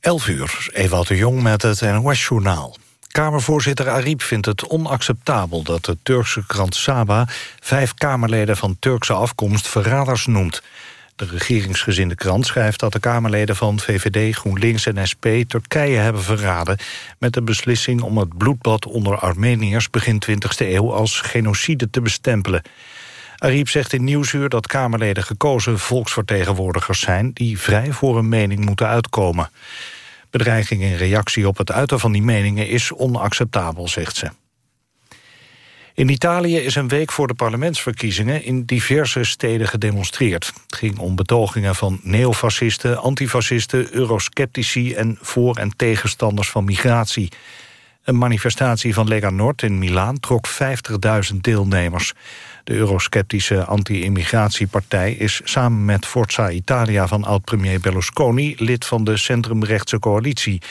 11 uur, Ewout de Jong met het NOS-journaal. Kamervoorzitter Ariep vindt het onacceptabel dat de Turkse krant Saba... vijf Kamerleden van Turkse afkomst verraders noemt. De regeringsgezinde krant schrijft dat de Kamerleden van VVD, GroenLinks en SP... Turkije hebben verraden met de beslissing om het bloedbad onder Armeniërs... begin 20e eeuw als genocide te bestempelen. Ariep zegt in Nieuwsuur dat Kamerleden gekozen volksvertegenwoordigers zijn... die vrij voor een mening moeten uitkomen. Bedreiging in reactie op het uiten van die meningen is onacceptabel, zegt ze. In Italië is een week voor de parlementsverkiezingen in diverse steden gedemonstreerd. Het ging om betogingen van neofascisten, antifascisten, eurosceptici en voor- en tegenstanders van migratie. Een manifestatie van Lega Nord in Milaan trok 50.000 deelnemers. De eurosceptische anti-immigratiepartij is samen met Forza Italia van oud-premier Berlusconi lid van de centrumrechtse coalitie.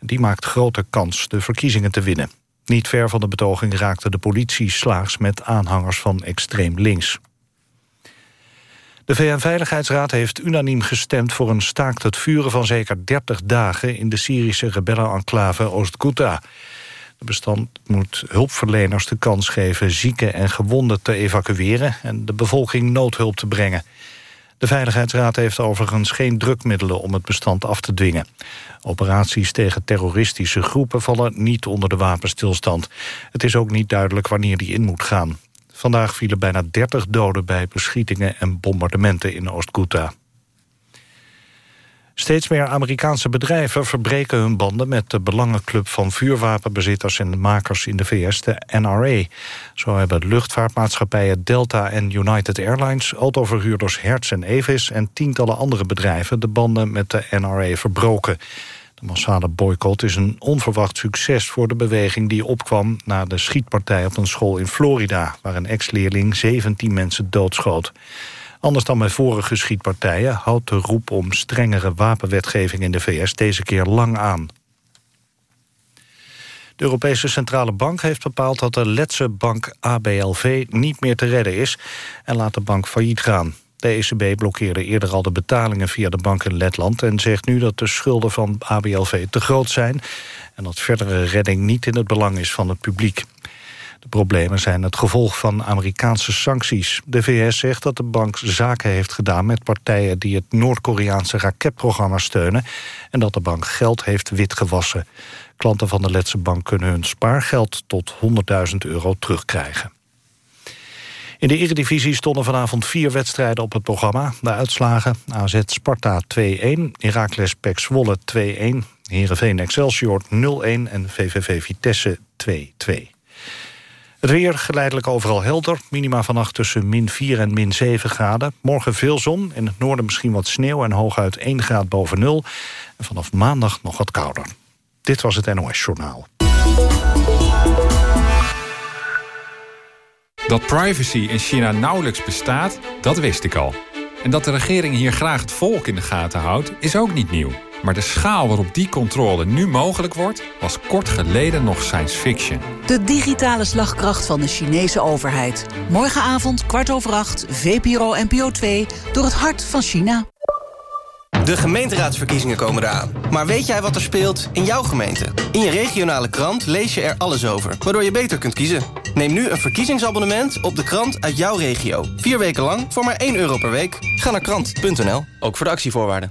Die maakt grote kans de verkiezingen te winnen. Niet ver van de betoging raakte de politie slaags met aanhangers van extreem links. De VN-veiligheidsraad heeft unaniem gestemd voor een staakt het vuren van zeker 30 dagen in de Syrische rebellenenclave Oost-Ghouta. De bestand moet hulpverleners de kans geven zieken en gewonden te evacueren en de bevolking noodhulp te brengen. De Veiligheidsraad heeft overigens geen drukmiddelen om het bestand af te dwingen. Operaties tegen terroristische groepen vallen niet onder de wapenstilstand. Het is ook niet duidelijk wanneer die in moet gaan. Vandaag vielen bijna 30 doden bij beschietingen en bombardementen in Oost-Ghouta. Steeds meer Amerikaanse bedrijven verbreken hun banden... met de belangenclub van vuurwapenbezitters en makers in de VS, de NRA. Zo hebben luchtvaartmaatschappijen Delta en United Airlines... autoverhuurders Hertz en Avis en tientallen andere bedrijven... de banden met de NRA verbroken. De massale boycott is een onverwacht succes voor de beweging die opkwam... na de schietpartij op een school in Florida... waar een ex-leerling 17 mensen doodschoot. Anders dan bij vorige schietpartijen houdt de roep om strengere wapenwetgeving in de VS deze keer lang aan. De Europese Centrale Bank heeft bepaald dat de Letse bank ABLV niet meer te redden is en laat de bank failliet gaan. De ECB blokkeerde eerder al de betalingen via de bank in Letland... en zegt nu dat de schulden van ABLV te groot zijn... en dat verdere redding niet in het belang is van het publiek. De problemen zijn het gevolg van Amerikaanse sancties. De VS zegt dat de bank zaken heeft gedaan met partijen... die het Noord-Koreaanse raketprogramma steunen... en dat de bank geld heeft witgewassen. Klanten van de Letse bank kunnen hun spaargeld tot 100.000 euro terugkrijgen. In de Eredivisie stonden vanavond vier wedstrijden op het programma. De uitslagen AZ Sparta 2-1, Heracles Pek Zwolle 2-1... Heerenveen Excelsior 0-1 en VVV Vitesse 2-2. Het weer geleidelijk overal helder. Minima vannacht tussen min 4 en min 7 graden. Morgen veel zon. In het noorden misschien wat sneeuw en hooguit 1 graad boven nul. En vanaf maandag nog wat kouder. Dit was het NOS Journaal. Dat privacy in China nauwelijks bestaat, dat wist ik al. En dat de regering hier graag het volk in de gaten houdt, is ook niet nieuw. Maar de schaal waarop die controle nu mogelijk wordt... was kort geleden nog science fiction. De digitale slagkracht van de Chinese overheid. Morgenavond, kwart over acht, VPRO NPO 2... door het hart van China. De gemeenteraadsverkiezingen komen eraan. Maar weet jij wat er speelt in jouw gemeente? In je regionale krant lees je er alles over, waardoor je beter kunt kiezen. Neem nu een verkiezingsabonnement op de krant uit jouw regio. Vier weken lang voor maar 1 euro per week. Ga naar krant.nl, ook voor de actievoorwaarden.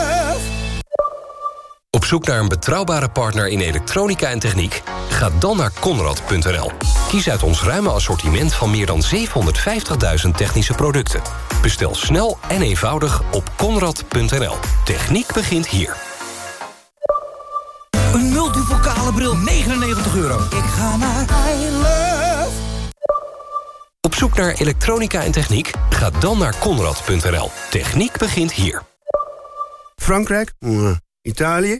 Op zoek naar een betrouwbare partner in elektronica en techniek? Ga dan naar Conrad.nl. Kies uit ons ruime assortiment van meer dan 750.000 technische producten. Bestel snel en eenvoudig op Conrad.nl. Techniek begint hier. Een multipokale bril, 99 euro. Ik ga naar iLove. Op zoek naar elektronica en techniek? Ga dan naar Conrad.nl. Techniek begint hier. Frankrijk? Italië?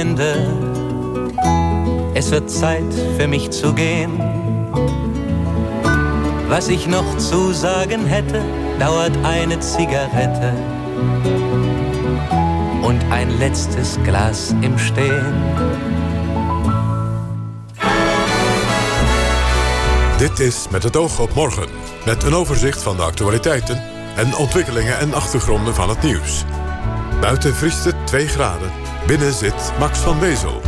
Freunde. Es wird Zeit für mich zu gehen. Was ich noch zu sagen hätte, dauert eine Zigarette und ein letztes Glas im Stehen. Dit is Met het oog op morgen. Met een overzicht van de actualiteiten en ontwikkelingen en achtergronden van het nieuws. Buiten vriest het 2 graden. Binnen zit Max van Wezel.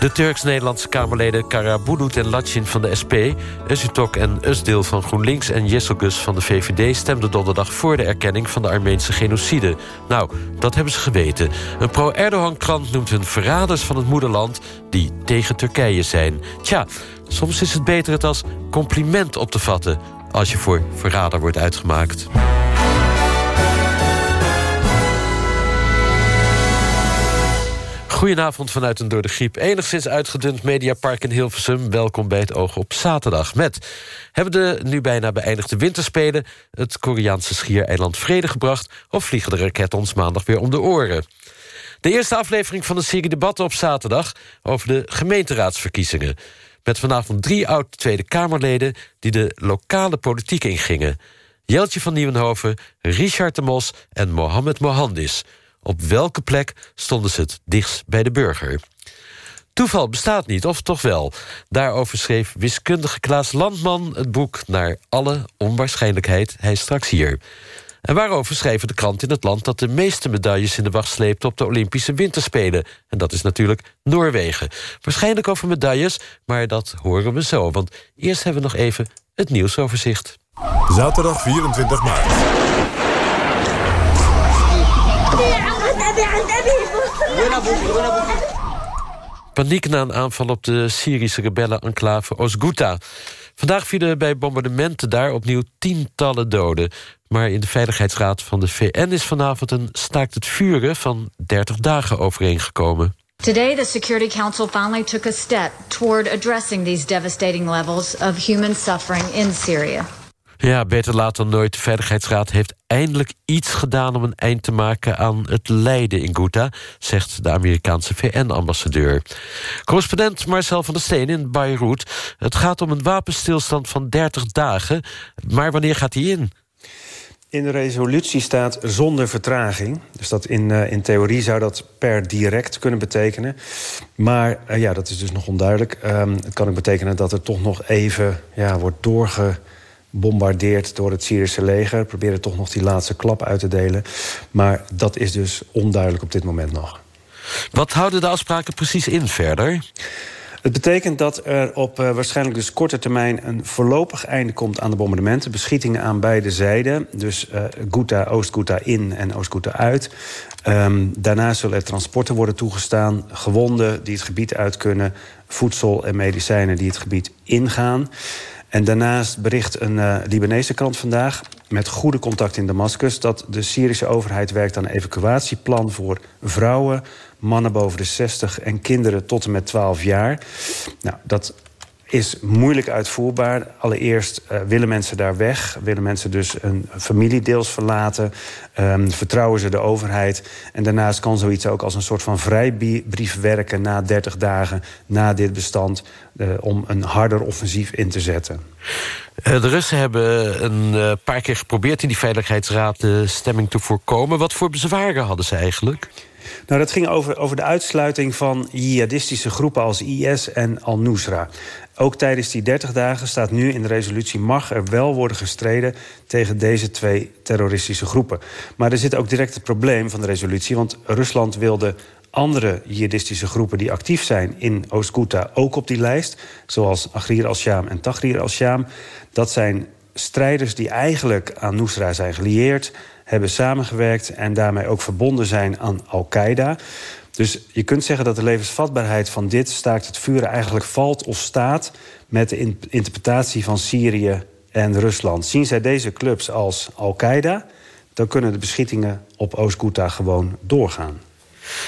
De Turks-Nederlandse Kamerleden Karabulut en Latchin van de SP... Özütok en Özdil van GroenLinks en Jesselgus van de VVD... stemden donderdag voor de erkenning van de Armeense genocide. Nou, dat hebben ze geweten. Een pro-Erdogan-krant noemt hun verraders van het moederland... die tegen Turkije zijn. Tja, soms is het beter het als compliment op te vatten... als je voor verrader wordt uitgemaakt. Goedenavond vanuit een door de griep enigszins uitgedund Mediapark in Hilversum. Welkom bij het Oog op zaterdag. Met hebben de nu bijna beëindigde winterspelen... het Koreaanse schiereiland vrede gebracht... of vliegen de raketten ons maandag weer om de oren? De eerste aflevering van de serie debatten op zaterdag... over de gemeenteraadsverkiezingen. Met vanavond drie oud-Tweede Kamerleden... die de lokale politiek ingingen. Jeltje van Nieuwenhoven, Richard de Mos en Mohamed Mohandis... Op welke plek stonden ze het dichtst bij de burger? Toeval bestaat niet, of toch wel? Daarover schreef wiskundige Klaas Landman het boek... naar alle onwaarschijnlijkheid, hij straks hier. En waarover schreven de krant in het land... dat de meeste medailles in de wacht sleept op de Olympische Winterspelen. En dat is natuurlijk Noorwegen. Waarschijnlijk over medailles, maar dat horen we zo. Want eerst hebben we nog even het nieuwsoverzicht. Zaterdag 24 maart. Paniek na een aanval op de Syrische rebellen-enclave Osguta. Vandaag vielen bij bombardementen daar opnieuw tientallen doden. Maar in de Veiligheidsraad van de VN is vanavond een staakt het vuren van 30 dagen overeengekomen. Today, the Security Council finally took a step toward addressing these devastating levels of human suffering in Syria. Ja, beter laat dan nooit. De Veiligheidsraad heeft eindelijk iets gedaan... om een eind te maken aan het lijden in Ghouta... zegt de Amerikaanse VN-ambassadeur. Correspondent Marcel van der Steen in Beirut. Het gaat om een wapenstilstand van 30 dagen. Maar wanneer gaat die in? In de resolutie staat zonder vertraging. Dus dat in, uh, in theorie zou dat per direct kunnen betekenen. Maar uh, ja, dat is dus nog onduidelijk. Um, het kan ook betekenen dat er toch nog even ja, wordt doorge bombardeerd door het Syrische leger. Proberen toch nog die laatste klap uit te delen. Maar dat is dus onduidelijk op dit moment nog. Wat houden de afspraken precies in verder? Het betekent dat er op uh, waarschijnlijk dus korte termijn... een voorlopig einde komt aan de bombardementen. Beschietingen aan beide zijden. Dus uh, Ghouta, Oost-Ghouta in en Oost-Ghouta uit. Um, daarna zullen er transporten worden toegestaan. Gewonden die het gebied uit kunnen. Voedsel en medicijnen die het gebied ingaan. En daarnaast bericht een uh, Libanese krant vandaag... met goede contact in Damascus... dat de Syrische overheid werkt aan een evacuatieplan voor vrouwen... mannen boven de 60 en kinderen tot en met 12 jaar. Nou, dat is moeilijk uitvoerbaar. Allereerst uh, willen mensen daar weg. Willen mensen dus een familie deels verlaten. Um, vertrouwen ze de overheid. En daarnaast kan zoiets ook als een soort van vrijbrief werken... na 30 dagen, na dit bestand... Uh, om een harder offensief in te zetten. Uh, de Russen hebben een paar keer geprobeerd in die Veiligheidsraad... de stemming te voorkomen. Wat voor bezwaren hadden ze eigenlijk? Nou, dat ging over, over de uitsluiting van jihadistische groepen als IS en Al-Nusra. Ook tijdens die 30 dagen staat nu in de resolutie... mag er wel worden gestreden tegen deze twee terroristische groepen. Maar er zit ook direct het probleem van de resolutie... want Rusland wilde andere jihadistische groepen die actief zijn in Oost-Ghouta ook op die lijst. Zoals Agrir al-Sham en Tahrir al-Sham. Dat zijn strijders die eigenlijk aan Nusra zijn gelieerd... hebben samengewerkt en daarmee ook verbonden zijn aan Al-Qaeda. Dus je kunt zeggen dat de levensvatbaarheid van dit staakt het vuren... eigenlijk valt of staat met de interpretatie van Syrië en Rusland. Zien zij deze clubs als Al-Qaeda... dan kunnen de beschietingen op Oost-Ghouta gewoon doorgaan.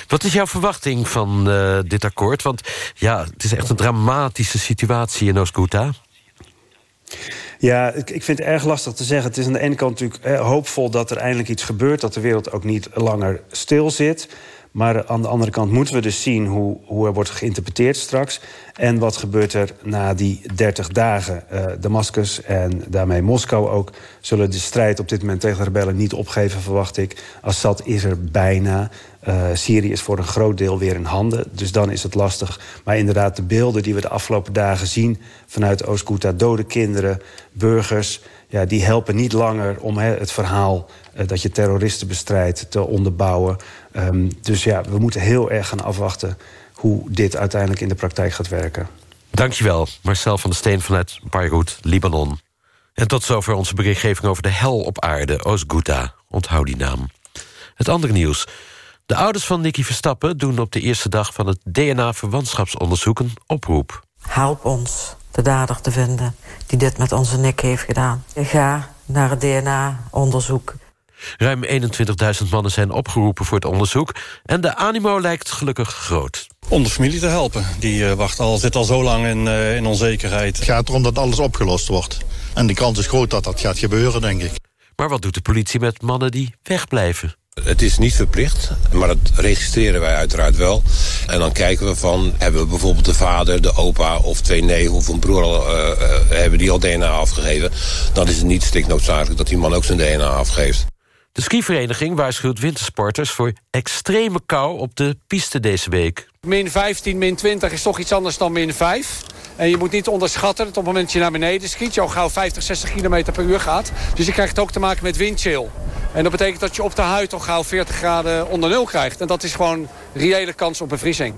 Wat is jouw verwachting van uh, dit akkoord? Want ja, het is echt een dramatische situatie in Oost-Ghouta. Ja, ik, ik vind het erg lastig te zeggen. Het is aan de ene kant natuurlijk eh, hoopvol dat er eindelijk iets gebeurt... dat de wereld ook niet langer stil zit. Maar aan de andere kant moeten we dus zien hoe, hoe er wordt geïnterpreteerd straks. En wat gebeurt er na die 30 dagen? Uh, Damascus en daarmee Moskou ook... zullen de strijd op dit moment tegen de rebellen niet opgeven, verwacht ik. Assad is er bijna. Uh, Syrië is voor een groot deel weer in handen, dus dan is het lastig. Maar inderdaad, de beelden die we de afgelopen dagen zien... vanuit Oost-Ghouta, dode kinderen, burgers... Ja, die helpen niet langer om he, het verhaal uh, dat je terroristen bestrijdt te onderbouwen. Um, dus ja, we moeten heel erg gaan afwachten... hoe dit uiteindelijk in de praktijk gaat werken. Dankjewel, Marcel van der Steen vanuit Beirut, Libanon. En tot zover onze berichtgeving over de hel op aarde, Oost-Ghouta. Onthoud die naam. Het andere nieuws. De ouders van Nicky Verstappen doen op de eerste dag van het DNA-verwantschapsonderzoek een oproep. Help ons de dader te vinden die dit met onze Nick heeft gedaan. Ga naar het DNA-onderzoek. Ruim 21.000 mannen zijn opgeroepen voor het onderzoek... en de animo lijkt gelukkig groot. Om de familie te helpen. Die uh, wacht al, zit al zo lang in, uh, in onzekerheid. Het gaat erom dat alles opgelost wordt. En de kans is groot dat dat gaat gebeuren, denk ik. Maar wat doet de politie met mannen die wegblijven? Het is niet verplicht, maar dat registreren wij uiteraard wel. En dan kijken we van, hebben we bijvoorbeeld de vader, de opa of twee neven of een broer al, uh, uh, hebben die al DNA afgegeven. Dan is het niet strikt noodzakelijk dat die man ook zijn DNA afgeeft. De skivereniging waarschuwt wintersporters voor extreme kou op de piste deze week. Min 15, min 20 is toch iets anders dan min 5. En je moet niet onderschatten dat op het moment dat je naar beneden skiet... je al gauw 50, 60 km per uur gaat. Dus je krijgt ook te maken met windchill. En dat betekent dat je op de huid al gauw 40 graden onder nul krijgt. En dat is gewoon reële kans op bevriezing.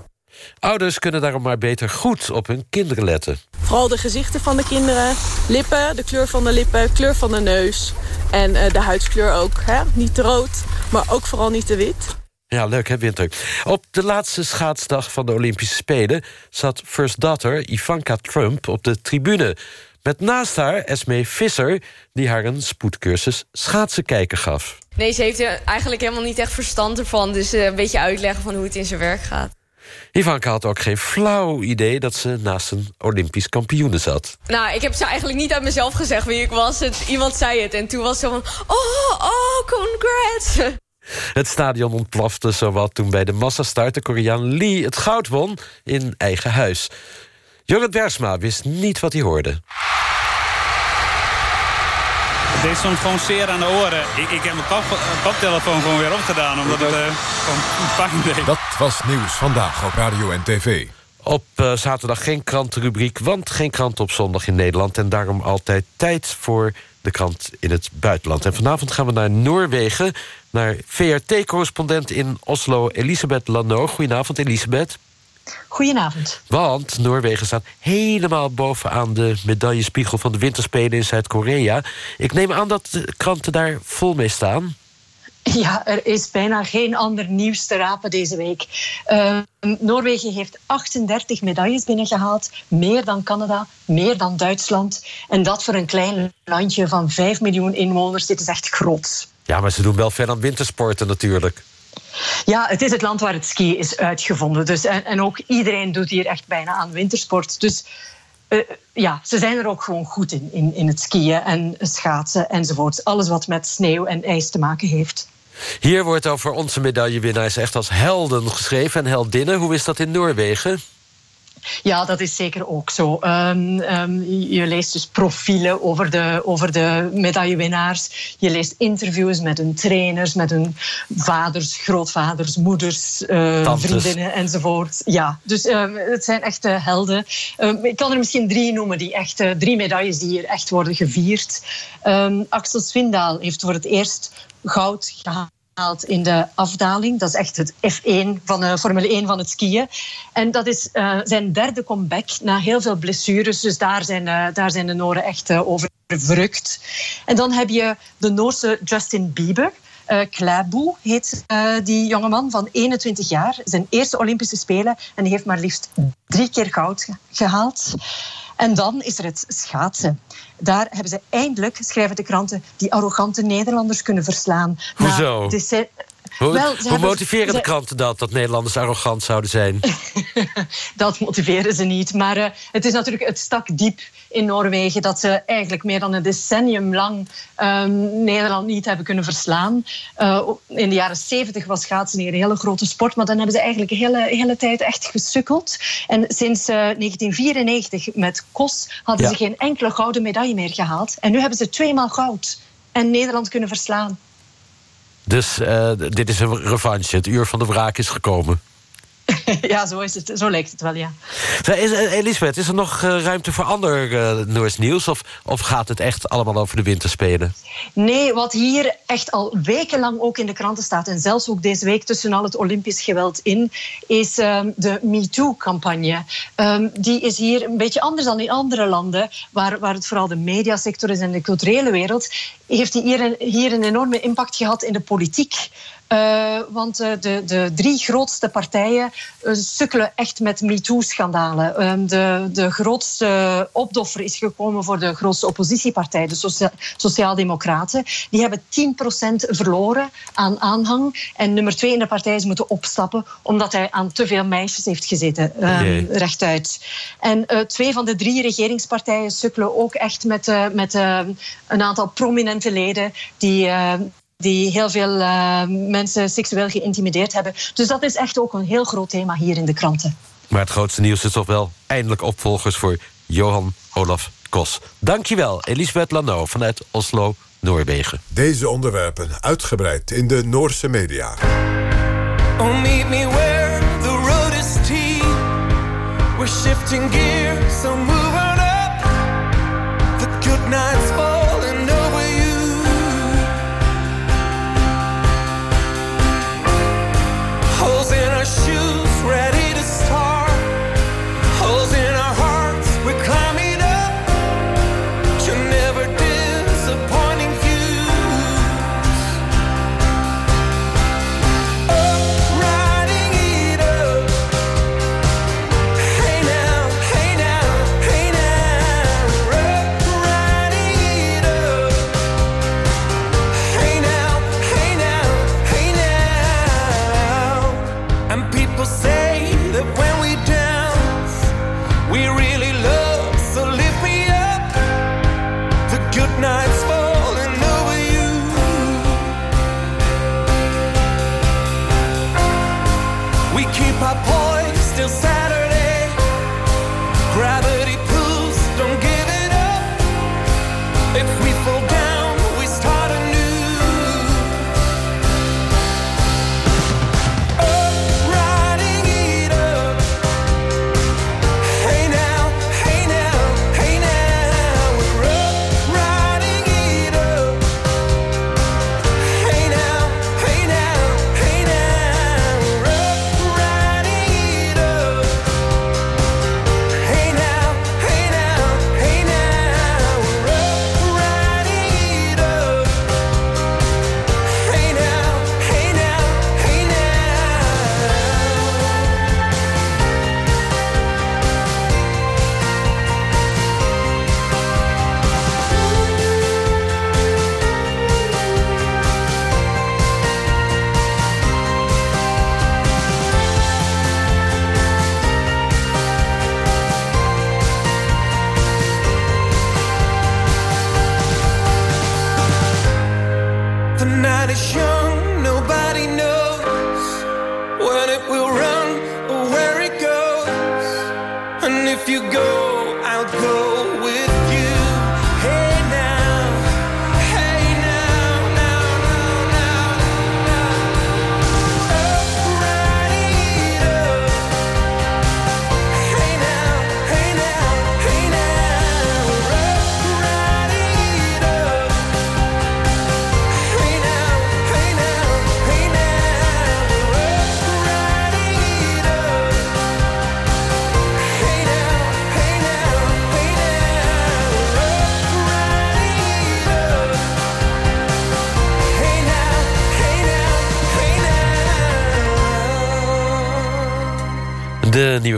Ouders kunnen daarom maar beter goed op hun kinderen letten. Vooral de gezichten van de kinderen, lippen, de kleur van de lippen, kleur van de neus... en uh, de huidskleur ook. Hè? Niet te rood, maar ook vooral niet te wit. Ja, leuk hè, Winter. Op de laatste schaatsdag van de Olympische Spelen... zat First Daughter Ivanka Trump op de tribune... Met naast haar Esme Visser, die haar een spoedcursus schaatsen kijken gaf. Nee, ze heeft er eigenlijk helemaal niet echt verstand ervan. Dus een beetje uitleggen van hoe het in zijn werk gaat. Ivanka had ook geen flauw idee dat ze naast een Olympisch kampioene zat. Nou, ik heb ze eigenlijk niet uit mezelf gezegd wie ik was. Het, iemand zei het en toen was ze van... Oh, oh, congrats! Het stadion ontplofte zowat toen bij de massastart... de Koreaan Lee het goud won in eigen huis. Jorrit Bersma wist niet wat hij hoorde. Dit stond gewoon zeer aan de oren. Ik, ik heb mijn kop, koptelefoon gewoon weer opgedaan, omdat het uh, gewoon pijn deed. Dat was Nieuws Vandaag op Radio en TV. Op uh, zaterdag geen krantenrubriek, want geen krant op zondag in Nederland... en daarom altijd tijd voor de krant in het buitenland. En vanavond gaan we naar Noorwegen, naar VRT-correspondent in Oslo... Elisabeth Lano. Goedenavond, Elisabeth. Goedenavond. Want Noorwegen staat helemaal bovenaan de medaillespiegel... van de winterspelen in Zuid-Korea. Ik neem aan dat de kranten daar vol mee staan. Ja, er is bijna geen ander nieuws te rapen deze week. Uh, Noorwegen heeft 38 medailles binnengehaald. Meer dan Canada, meer dan Duitsland. En dat voor een klein landje van 5 miljoen inwoners. Dit is echt groot. Ja, maar ze doen wel ver aan wintersporten natuurlijk. Ja, het is het land waar het ski is uitgevonden. Dus, en, en ook iedereen doet hier echt bijna aan wintersport. Dus uh, ja, ze zijn er ook gewoon goed in, in, in het skiën en schaatsen enzovoort. Alles wat met sneeuw en ijs te maken heeft. Hier wordt over onze medaillewinnaars echt als helden geschreven en heldinnen. Hoe is dat in Noorwegen? Ja, dat is zeker ook zo. Um, um, je leest dus profielen over de, over de medaillewinnaars. Je leest interviews met hun trainers, met hun vaders, grootvaders, moeders, uh, vriendinnen enzovoort. Ja, dus um, het zijn echt uh, helden. ik kan er misschien drie noemen, die echt, uh, drie medailles die hier echt worden gevierd. Axel Swindaal heeft voor het eerst goud gehaald in de afdaling. Dat is echt het F1 van de Formule 1 van het skiën. En dat is uh, zijn derde comeback na heel veel blessures. Dus daar zijn, uh, daar zijn de Noren echt uh, over verrukt. En dan heb je de Noorse Justin Bieber. Uh, heet uh, die jongeman van 21 jaar. Zijn eerste Olympische Spelen. En die heeft maar liefst drie keer goud gehaald. En dan is er het schaatsen. Daar hebben ze eindelijk, schrijven de kranten, die arrogante Nederlanders kunnen verslaan. Hoezo? Hoe, Wel, hoe motiveren ze, de kranten dat, dat Nederlanders arrogant zouden zijn? dat motiveren ze niet. Maar uh, het is natuurlijk, het stak diep in Noorwegen dat ze eigenlijk meer dan een decennium lang um, Nederland niet hebben kunnen verslaan. Uh, in de jaren zeventig was schaatsen hier een hele grote sport, maar dan hebben ze eigenlijk de hele, hele tijd echt gesukkeld. En sinds uh, 1994 met KOS hadden ja. ze geen enkele gouden medaille meer gehaald. En nu hebben ze tweemaal goud en Nederland kunnen verslaan. Dus uh, dit is een revanche. Het uur van de wraak is gekomen. ja, zo, is het, zo lijkt het wel, ja. Is, Elisabeth, is er nog uh, ruimte voor ander uh, Noors nieuws? Of, of gaat het echt allemaal over de winterspelen? Nee, wat hier echt al wekenlang ook in de kranten staat... en zelfs ook deze week tussen al het Olympisch geweld in... is um, de MeToo-campagne. Um, die is hier een beetje anders dan in andere landen... waar, waar het vooral de mediasector is en de culturele wereld... heeft die hier een, hier een enorme impact gehad in de politiek. Uh, want uh, de, de, drie grootste partijen uh, sukkelen echt met MeToo-schandalen. Ehm, de, de grootste opdoffer is gekomen voor de grootste oppositiepartij, de Socia Sociaaldemocraten. Die hebben 10% verloren aan aanhang. En nummer twee in de partij is moeten opstappen omdat hij aan te veel meisjes heeft gezeten, um, rechtuit. En twee van de drie regeringspartijen sukkelen ook echt met, met een aantal prominente leden die die heel veel uh, mensen seksueel geïntimideerd hebben. Dus dat is echt ook een heel groot thema hier in de kranten. Maar het grootste nieuws is toch wel eindelijk opvolgers voor Johan Olaf Kos. Dankjewel, Elisabeth Lano vanuit Oslo, Noorwegen. Deze onderwerpen uitgebreid in de Noorse media. Oh, meet me where the road is tea. We're shifting gears, so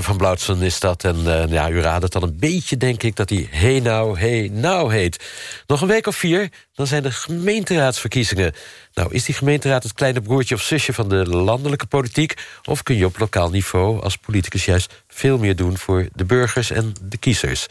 van Blauwtsen is dat. En eh, ja, u raadt het al een beetje, denk ik, dat hij Hey Nou, Hey Nou heet. Nog een week of vier, dan zijn de gemeenteraadsverkiezingen. Nou, is die gemeenteraad het kleine broertje of zusje van de landelijke politiek? Of kun je op lokaal niveau als politicus juist veel meer doen... voor de burgers en de kiezers?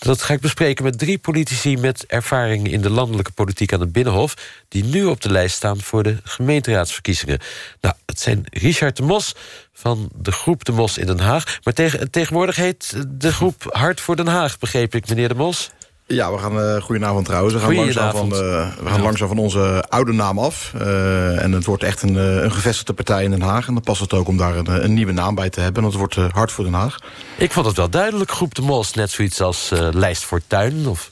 Dat ga ik bespreken met drie politici met ervaring in de landelijke politiek aan het Binnenhof... die nu op de lijst staan voor de gemeenteraadsverkiezingen. Nou, het zijn Richard de Mos van de groep De Mos in Den Haag. Maar tegen, tegenwoordig heet de groep Hart voor Den Haag, begreep ik, meneer de Mos. Ja, we gaan, eh goedenavond trouwens. We gaan, langzaam van, eh, we gaan langzaam van onze oude naam af. Eh, en het wordt echt een, een gevestigde partij in Den Haag. En dan past het ook om daar een, een nieuwe naam bij te hebben. En dat wordt Hart voor Den Haag. Ik vond het wel duidelijk, groep De Mos. Net zoiets als Lijst voor Tuin. Of...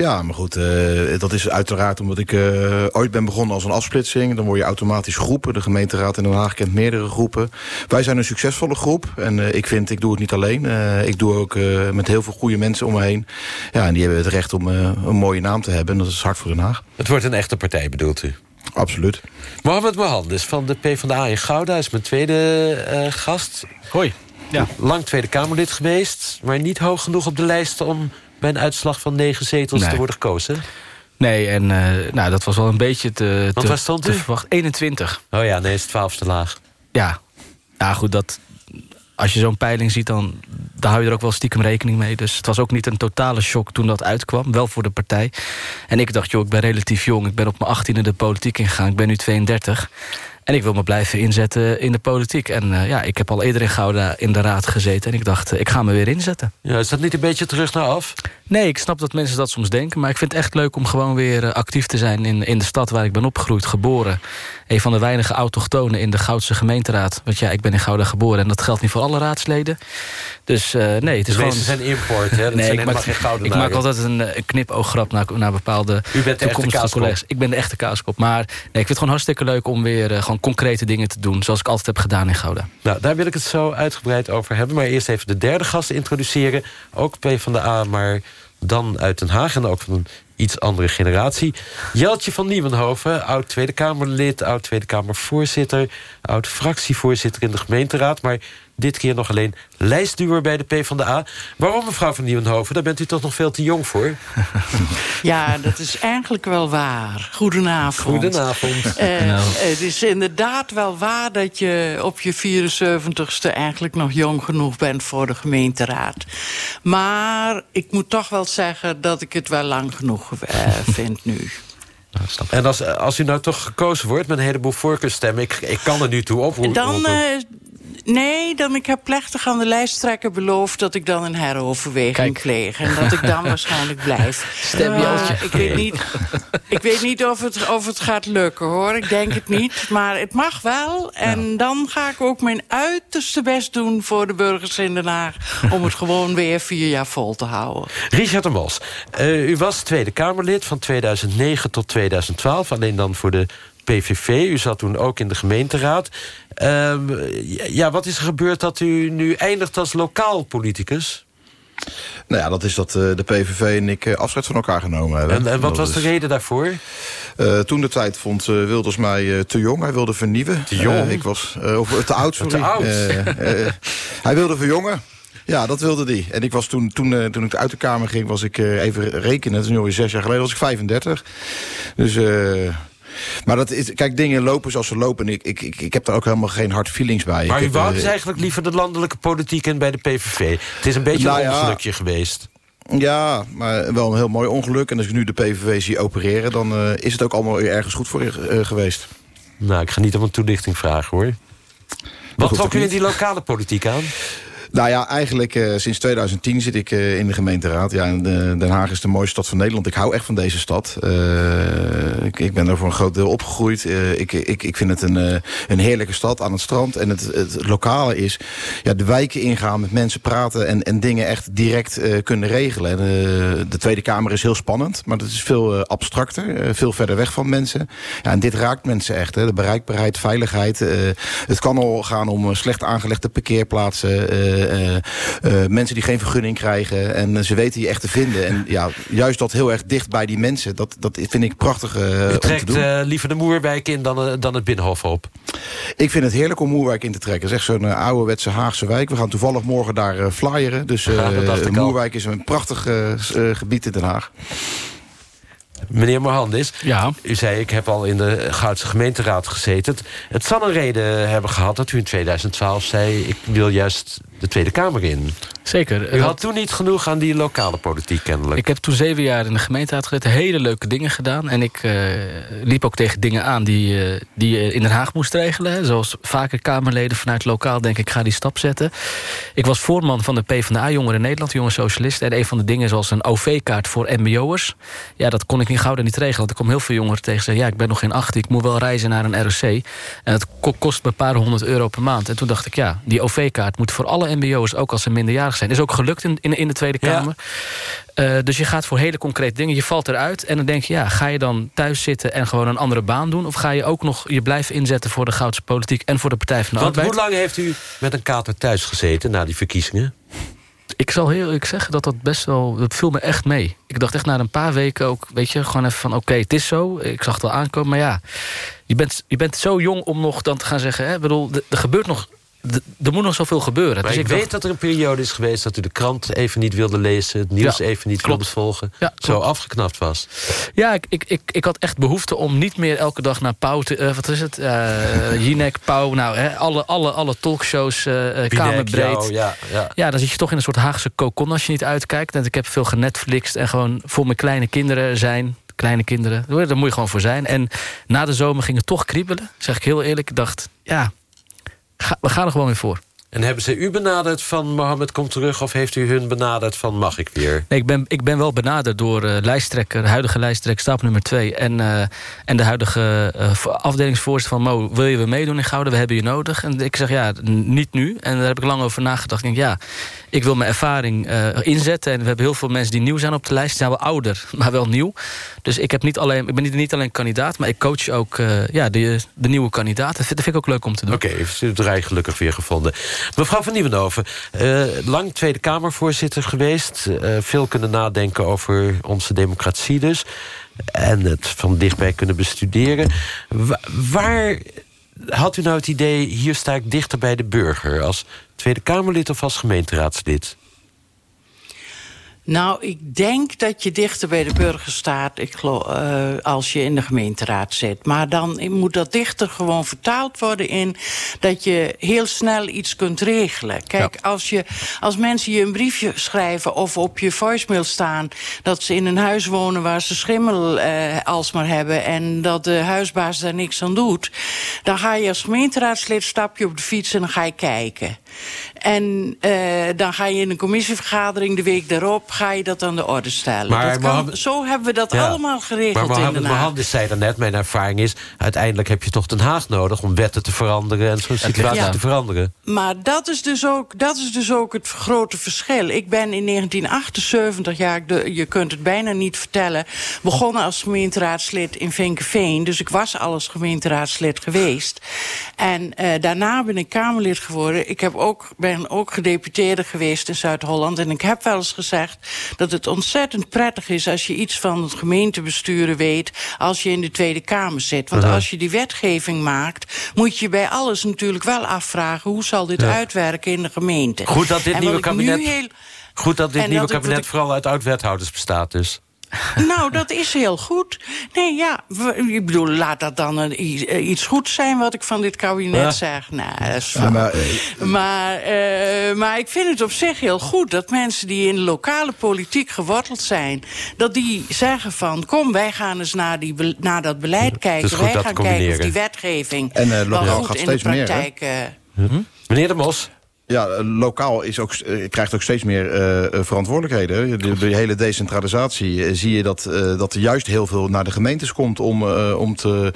Ja, maar goed, eh, dat is uiteraard omdat ik eh, ooit ben begonnen als een afsplitsing. Dan word je automatisch groepen. De gemeenteraad in Den Haag kent meerdere groepen. Wij zijn een succesvolle groep. En eh, ik vind, ik doe het niet alleen. Eh, ik doe ook eh, met heel veel goede mensen om me heen. Ja, en die hebben het recht om eh, een mooie naam te hebben. En dat is Hart voor Den Haag. Het wordt een echte partij, bedoelt u? Absoluut. Mohamed Mohandes van de PvdA in Gouda is mijn tweede eh, gast. Hoi. Ja. Lang Tweede Kamerlid geweest, maar niet hoog genoeg op de lijst... om bij een uitslag van negen zetels Nee. te worden gekozen. Nee, en eh, nou, dat was wel een beetje te, Want te, stond te u? verwachten. 21. Oh ja, nee, is 12 te laag. Ja. Ja, goed, dat, als je zo'n peiling ziet, dan daar hou je er ook wel stiekem rekening mee. Dus het was ook niet een totale shock toen dat uitkwam. Wel voor de partij. En ik dacht, joh, ik ben relatief jong. Ik ben op mijn 18e de politiek ingegaan. Ik ben nu 32. En ik wil me blijven inzetten in de politiek. En eh, ja, ik heb al eerder in Gouda in de raad gezeten. En ik dacht, eh, ik ga me weer inzetten. Ja, is dat niet een beetje terug naar af? Nee, ik snap dat mensen dat soms denken. Maar ik vind het echt leuk om gewoon weer eh, actief te zijn... in, in de stad waar ik ben opgegroeid, geboren. Een van de weinige autochtonen in de Goudse gemeenteraad. Want ja, ik ben in Gouda geboren en dat geldt niet voor alle raadsleden. Dus eh, nee, het is gewoon... zijn import, hè? Dat nee, zijn ik maak, geen gouden ik maak naaien. altijd een, eh, een knipooggrap naar, naar bepaalde U bent de echte collega's. Ik ben de echte kaaskop. Maar nee, ik vind het gewoon hartstikke leuk om weer eh, gewoon concrete dingen te doen. Zoals ik altijd heb gedaan in Gouda. Nou, daar wil ik het zo uitgebreid over hebben. Maar eerst even de derde gast introduceren. Ook P van de A, maar dan uit Den Haag. En ook van een iets andere generatie. Jeltje van Nieuwenhoven, oud Tweede Kamerlid... oud Tweede Kamervoorzitter... oud fractievoorzitter in de gemeenteraad... maar dit keer nog alleen lijstduwer bij de PvdA. Waarom, mevrouw van Nieuwenhoven? Daar bent u toch nog veel te jong voor? Ja, dat is eigenlijk wel waar. Goedenavond. Goedenavond. Eh, Nou. Het is inderdaad wel waar dat je op je 74ste eigenlijk nog jong genoeg bent voor de gemeenteraad. Maar ik moet toch wel zeggen dat ik het wel lang genoeg eh, vind nu. En als, als u nou toch gekozen wordt met een heleboel voorkeurstemmen... ik, ik kan er nu toe oproepen. Dan, eh, nee, dan ik heb plechtig aan de lijsttrekker beloofd... dat ik dan een heroverweging pleeg. En dat ik dan waarschijnlijk blijf. Stem Jeltje. ik weet niet, ik weet niet of, het, of het gaat lukken, hoor. Ik denk het niet. Maar het mag wel. En dan ga ik ook mijn uiterste best doen... voor de burgers in Den Haag... om het gewoon weer vier jaar vol te houden. Richard de Mos, eh, u was Tweede Kamerlid van 2009 tot 2012. Alleen dan voor de PVV. U zat toen ook in de gemeenteraad. Ehm, ja, wat is er gebeurd dat u nu eindigt als lokaal politicus? Nou ja, dat is dat eh, de PVV en ik eh, afscheid van elkaar genomen hebben. En, en wat was de is- reden daarvoor? Eh, toen de tijd vond Wilders mij te jong. Hij wilde vernieuwen. Te jong? Ik was, of te oud, sorry. Te oud? Hij wilde verjongen. Ja, dat wilde hij. En ik was toen, toen, toen ik uit de Kamer ging, was ik even rekenen. Het is nu alweer zes jaar geleden, was ik 35. Dus... maar dat is, kijk, dingen lopen zoals ze lopen. En ik, ik, ik, ik heb daar ook helemaal geen hard feelings bij. Maar ik u heb, wou dus eigenlijk liever de landelijke politiek en bij de PVV. Het is een beetje Nou een ja. ongelukje geweest. Ja, maar wel een heel mooi ongeluk. En als ik nu de PVV zie opereren... dan eh, is het ook allemaal ergens goed voor eh, geweest. Nou, ik ga niet om een toelichting vragen, hoor. Wat trok u in die lokale politiek aan? Nou ja, eigenlijk eh, sinds 2010 zit ik eh, in de gemeenteraad. Ja, eh, Den Haag is de mooiste stad van Nederland. Ik hou echt van deze stad. Ik, ik ben er voor een groot deel opgegroeid. Ik, ik, ik vind het een, een heerlijke stad aan het strand. En het, het, lokale is ja, de wijken ingaan, met mensen praten... en, en dingen echt direct kunnen regelen. En, de Tweede Kamer is heel spannend, maar dat is veel abstracter. veel verder weg van mensen. Ja, en dit raakt mensen echt. Hè. De bereikbaarheid, veiligheid. het kan al gaan om slecht aangelegde parkeerplaatsen. Eh, eh, eh, mensen die geen vergunning krijgen. En ze weten je echt te vinden. En ja, juist dat heel erg dicht bij die mensen. Dat, dat vind ik prachtig eh, te trekt eh, liever de Moerwijk in dan, dan het Binnenhof op. Ik vind het heerlijk om Moerwijk in te trekken. Het is echt zo'n uh, ouderwetse Haagse wijk. We gaan toevallig morgen daar eh, flyeren. Dus eh, Ja. Moerwijk is een prachtig gebied in Den Haag. Meneer Mohandis, ja. u zei ik heb al in de Goudse gemeenteraad gezeten. Het, het zal een reden hebben gehad dat u in 2012 zei... ik wil juist de Tweede Kamer in. Zeker. U had toen niet genoeg aan die lokale politiek kennelijk. Ik heb toen zeven jaar in de gemeenteraad gezeten. Hele leuke dingen gedaan. En ik eh, liep ook tegen dingen aan die, eh, die je in Den Haag moest regelen. hè. Zoals vaker Kamerleden vanuit lokaal denk ik ga die stap zetten. Ik was voorman van de PvdA Jongeren Nederland, Jonge Socialisten. En een van de dingen zoals een OV-kaart voor mbo'ers. Ja, dat kon ik niet gauw niet regelen. Want er komen heel veel jongeren tegen zeggen... ja, ik ben nog geen 18, ik moet wel reizen naar een ROC. En ko- kost me een paar honderd euro per maand. En toen dacht ik, ja, die OV-kaart moet voor alle mbo'ers... ook als ze minderjarig zijn. Is ook gelukt in, in, in de Tweede Kamer. Eh, dus je gaat voor hele concrete dingen. Je valt eruit en dan denk je, ja, ga je dan thuis zitten... en gewoon een andere baan doen? Of ga je ook nog je blijven inzetten voor de Goudse politiek... en voor de Partij van de Want Arbeid? hoe lang heeft u met een kater thuis gezeten na die verkiezingen? Ik zal heel eerlijk zeggen dat dat best wel... dat viel me echt mee. Ik dacht echt na een paar weken ook... weet je, gewoon even van oké, het is zo. Ik zag het wel aankomen, maar ja... je bent, je bent zo jong om nog dan te gaan zeggen... Hè, bedoel, er gebeurt nog... Er moet nog zoveel gebeuren. Maar dus ik, dacht- weet dat er een periode is geweest dat u de krant even niet wilde lezen... het nieuws Ja, even niet klopt. wilde volgen. Ja, zo klopt. afgeknapt was. Ja, ik, ik, ik, ik had echt behoefte om niet meer elke dag naar Pauw te... eh, wat is het? Eh Jinek, Pauw, nou, hè, alle, alle, alle talkshows, eh eh, Binek, kamerbreed. jou, ja, ja. Ja, dan zit je toch in een soort Haagse kokon als je niet uitkijkt. En ik heb veel genetflixt en gewoon voor mijn kleine kinderen zijn... Kleine kinderen, daar moet je gewoon voor zijn. En na de zomer ging het toch kriebelen, zeg ik heel eerlijk. Ik dacht, ja, ga- we gaan er gewoon weer voor. En hebben ze u benaderd van Mohammed komt terug... of heeft u hun benaderd van mag ik weer? Nee, ik ben, ik ben wel benaderd door eh, lijsttrekker, huidige lijsttrekker, stap nummer 2. En, eh, en de huidige vo- afdelingsvoorzitter van Mo, wil je weer meedoen in Gouden? We hebben je nodig. En ik zeg ja, niet nu. En daar heb ik lang over nagedacht. Ik denk ja, ik wil mijn ervaring eh, inzetten. En we hebben heel veel mensen die nieuw zijn op de lijst. Zijn wel ouder, maar wel nieuw. Dus ik, heb niet alleen, ik ben niet, alleen kandidaat, maar ik coach ook eh, ja, de, de nieuwe kandidaat. Dat vind, ik ook leuk om te doen. Oké, heeft u het rij gelukkig weer gevonden. Mevrouw van Nieuwenhoven, eh, lang Tweede Kamervoorzitter geweest. veel kunnen nadenken over onze democratie dus. En het van dichtbij kunnen bestuderen. Wa- waar had u nou het idee... hier sta ik dichter bij de burger... als Tweede Kamerlid of als gemeenteraadslid? Nou, ik denk dat je dichter bij de burger staat ik geloof, eh, als je in de gemeenteraad zit. Maar dan moet dat dichter gewoon vertaald worden in dat je heel snel iets kunt regelen. Kijk, als, je, als mensen je een briefje schrijven of op je voicemail staan... dat ze in een huis wonen waar ze schimmel eh, alsmaar hebben... en dat de huisbaas daar niks aan doet... dan ga je als gemeenteraadslid stap je op de fiets en dan ga je kijken. En eh, dan ga je in een commissievergadering de week daarop... ga je dat aan de orde stellen. Maar Dat kan- Mohammed- zo hebben we dat Ja. allemaal geregeld Maar in Den Haag. Mohammed zei daarnet, mijn ervaring is... uiteindelijk heb je toch Den Haag nodig om wetten te veranderen... en zo'n situatie Ja. te veranderen. Maar dat is, dus ook, dat is dus ook het grote verschil. Ik ben in 1978, ja, ik de- je kunt het bijna niet vertellen... begonnen als gemeenteraadslid in Vinkeveen. Dus ik was al als gemeenteraadslid geweest. En eh, daarna ben ik Kamerlid geworden. Ik heb ook, ben ook gedeputeerde geweest in Zuid-Holland. En ik heb wel eens gezegd dat het ontzettend prettig is... als je iets van het gemeentebesturen weet... als je in de Tweede Kamer zit. Want als je die wetgeving maakt... moet je bij alles natuurlijk wel afvragen... hoe zal dit Ja. uitwerken in de gemeente. Goed dat dit nieuwe kabinet, heel- goed dat dit en nieuwe dat kabinet ik- vooral uit oud-wethouders bestaat dus. Nou, dat is heel goed. Nee, ja, ik bedoel, laat dat dan een, eh, iets goeds zijn wat ik van dit kabinet Ja. zeg. Nou, dat is Ja, flauw. maar, maar, eh, maar ik vind het op zich heel goed dat mensen die in de lokale politiek geworteld zijn... dat die zeggen van, kom, wij gaan eens naar, die, naar dat beleid kijken. goed wij gaan kijken of die wetgeving En, eh, wel goed gaat in de steeds meer, hè? praktijk... eh, Meneer de Mos, Ja, lokaal is ook, eh, krijgt ook steeds meer eh, eh, verantwoordelijkheden. De, hele decentralisatie zie je dat, dat er juist heel veel naar de gemeentes komt... om, om te,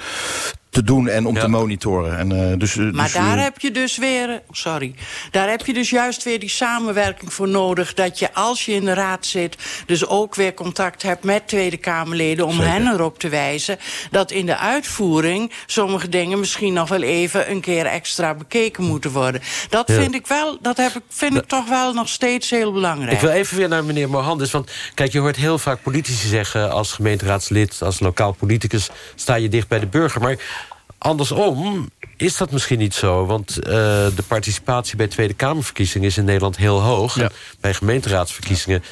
te doen en om te monitoren. En, eh, dus, eh, Maar dus, daar eh, heb je dus weer, sorry, daar heb je dus juist weer die samenwerking voor nodig. Dat je als je in de raad zit, dus ook weer contact hebt met Tweede Kamerleden om Zeker. hen erop te wijzen dat in de uitvoering sommige dingen misschien nog wel even een keer extra bekeken moeten worden. Dat Ja. vind ik wel, dat heb ik, vind ik toch wel nog steeds heel belangrijk. Ik wil even weer naar meneer Mohandes. Want kijk, je hoort heel vaak politici zeggen... als gemeenteraadslid, als lokaal politicus... sta je dicht bij de burger. Maar andersom is dat misschien niet zo. Want eh, de participatie bij Tweede Kamerverkiezingen... is in Nederland heel hoog. En bij gemeenteraadsverkiezingen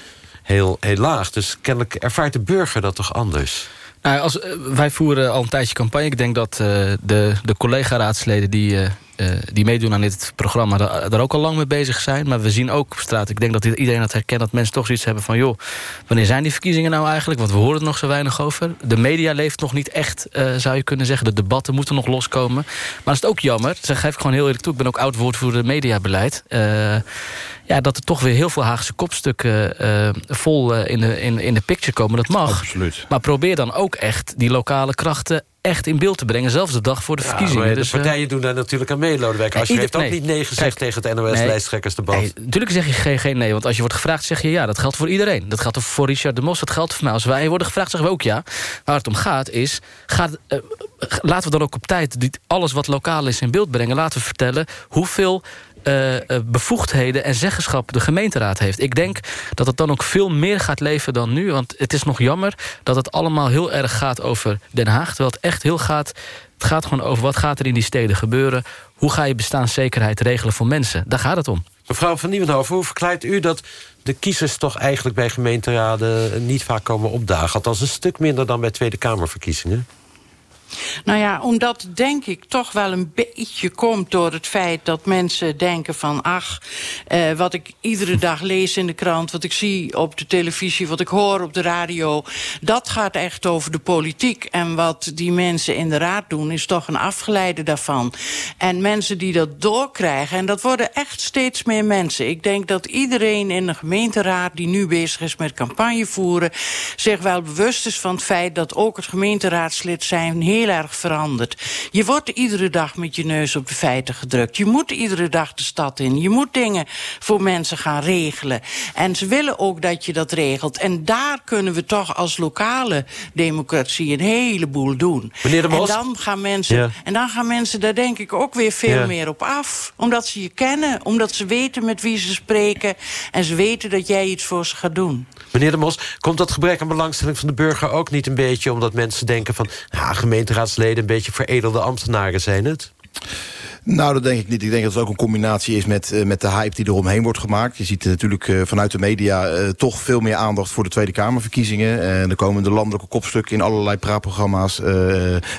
heel, heel laag. Dus kennelijk ervaart de burger dat toch anders? Nou, als, eh, wij voeren al een tijdje campagne. Ik denk dat eh, de, de collega-raadsleden die, eh, die meedoen aan dit programma... daar, ook al lang mee bezig zijn. Maar we zien ook op straat, ik denk dat iedereen dat herkent... dat mensen toch zoiets hebben van... joh, wanneer zijn die verkiezingen nou eigenlijk? Want we horen er nog zo weinig over. De media leeft nog niet echt, zou je kunnen zeggen. De debatten moeten nog loskomen. Maar dat is ook jammer, dat geef ik gewoon heel eerlijk toe. Ik ben ook oud-woordvoerder mediabeleid. Ja, dat er toch weer heel veel Haagse kopstukken vol in, de, in, in de picture komen. Dat mag. Absoluut. Maar probeer dan ook echt die lokale krachten echt in beeld te brengen. Zelfs de dag voor de Ja, verkiezingen. maar Dus, de eh, partijen doen daar natuurlijk aan mee, Lodewijk. Als je heeft ook nee. niet nee gezegd Kijk, tegen het NOS-lijsttrekkersdebat. Nee, natuurlijk zeg je geen, geen nee. Want als je wordt gevraagd, zeg je ja. Dat geldt voor iedereen. Dat geldt voor Richard de Mos, dat geldt voor mij. Als wij worden gevraagd, zeggen we ook ja. Waar het om gaat is... Gaat, eh, laten we dan ook op tijd alles wat lokaal is in beeld brengen. Laten we vertellen hoeveel... eh, eh, bevoegdheden en zeggenschap de gemeenteraad heeft. Ik denk dat het dan ook veel meer gaat leven dan nu. Want het is nog jammer dat het allemaal heel erg gaat over Den Haag. Terwijl het echt heel gaat... Het gaat gewoon over wat gaat er in die steden gebeuren. Hoe ga je bestaanszekerheid regelen voor mensen? Daar gaat het om. Mevrouw van Nieuwenhoven, hoe verklaart u dat de kiezers toch eigenlijk bij gemeenteraden niet vaak komen opdagen? Althans een stuk minder dan bij Tweede Kamerverkiezingen. Nou ja, omdat denk ik toch wel een beetje komt door het feit dat mensen denken van... ach, eh, wat ik iedere dag lees in de krant, wat ik zie op de televisie... wat ik hoor op de radio, dat gaat echt over de politiek. En wat die mensen in de raad doen, is toch een afgeleide daarvan. En mensen die dat doorkrijgen, en dat worden echt steeds meer mensen. Ik denk dat iedereen in de gemeenteraad die nu bezig is met campagne voeren... zich wel bewust is van het feit dat ook het gemeenteraadslid zijn heel erg verandert. Je wordt iedere dag met je neus op de feiten gedrukt. Je moet iedere dag de stad in. Je moet dingen voor mensen gaan regelen. En ze willen ook dat je dat regelt. En daar kunnen we toch als lokale democratie een heleboel doen. Meneer de Mos? En dan gaan mensen, Ja. en dan gaan mensen daar denk ik ook weer veel Ja. meer op af. Omdat ze je kennen, omdat ze weten met wie ze spreken... en ze weten dat jij iets voor ze gaat doen. Meneer de Mos, komt dat gebrek aan belangstelling van de burger ook niet een beetje... omdat mensen denken van, ja, gemeenteraadsleden... een beetje veredelde ambtenaren zijn het? Nou, dat denk ik niet. Ik denk dat het ook een combinatie is met, eh, met de hype die eromheen wordt gemaakt. Je ziet eh, natuurlijk eh, vanuit de media toch veel meer aandacht voor de Tweede Kamerverkiezingen. En er komen de landelijke kopstukken in allerlei praatprogramma's.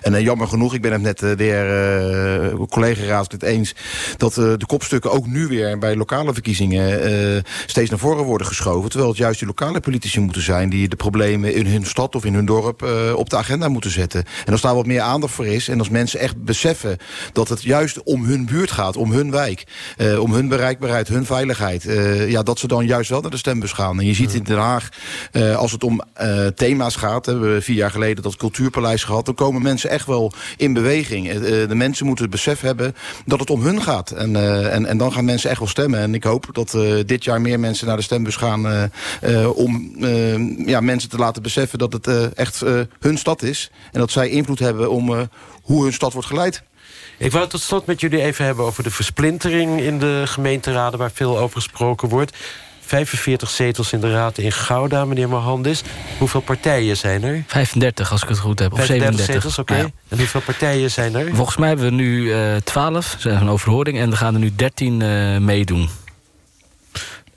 En jammer genoeg, ik ben het net de heer collega-raadslid eens... dat de kopstukken ook nu weer bij lokale verkiezingen steeds naar voren worden geschoven. Terwijl het juist die lokale politici moeten zijn... die de problemen in hun stad of in hun dorp op de agenda moeten zetten. En als daar wat meer aandacht voor is en als mensen echt beseffen... dat het juist om hun buurt gaat, om hun wijk... eh, om hun bereikbaarheid, hun veiligheid... eh, ja, dat ze dan juist wel naar de stembus gaan. En je ziet in Den Haag, eh, als het om thema's gaat... hebben we vier jaar geleden dat cultuurpaleis gehad... dan komen mensen echt wel in beweging. De mensen moeten het besef hebben dat het om hun gaat. En, en, en dan gaan mensen echt wel stemmen. En ik hoop dat dit jaar meer mensen naar de stembus gaan... om ja, mensen te laten beseffen dat het echt hun stad is. En dat zij invloed hebben om hoe hun stad wordt geleid. Ik wou het tot slot met jullie even hebben over de versplintering in de gemeenteraden... waar veel over gesproken wordt. 45 zetels in de raad in Gouda, meneer Mohandis. Hoeveel partijen zijn er? 35, als ik het goed heb. Of 35 37. zetels, oké. Ja. En hoeveel partijen zijn er? Volgens mij hebben we nu eh 12, ze hebben een overhoring... en er gaan er nu 13 eh, meedoen.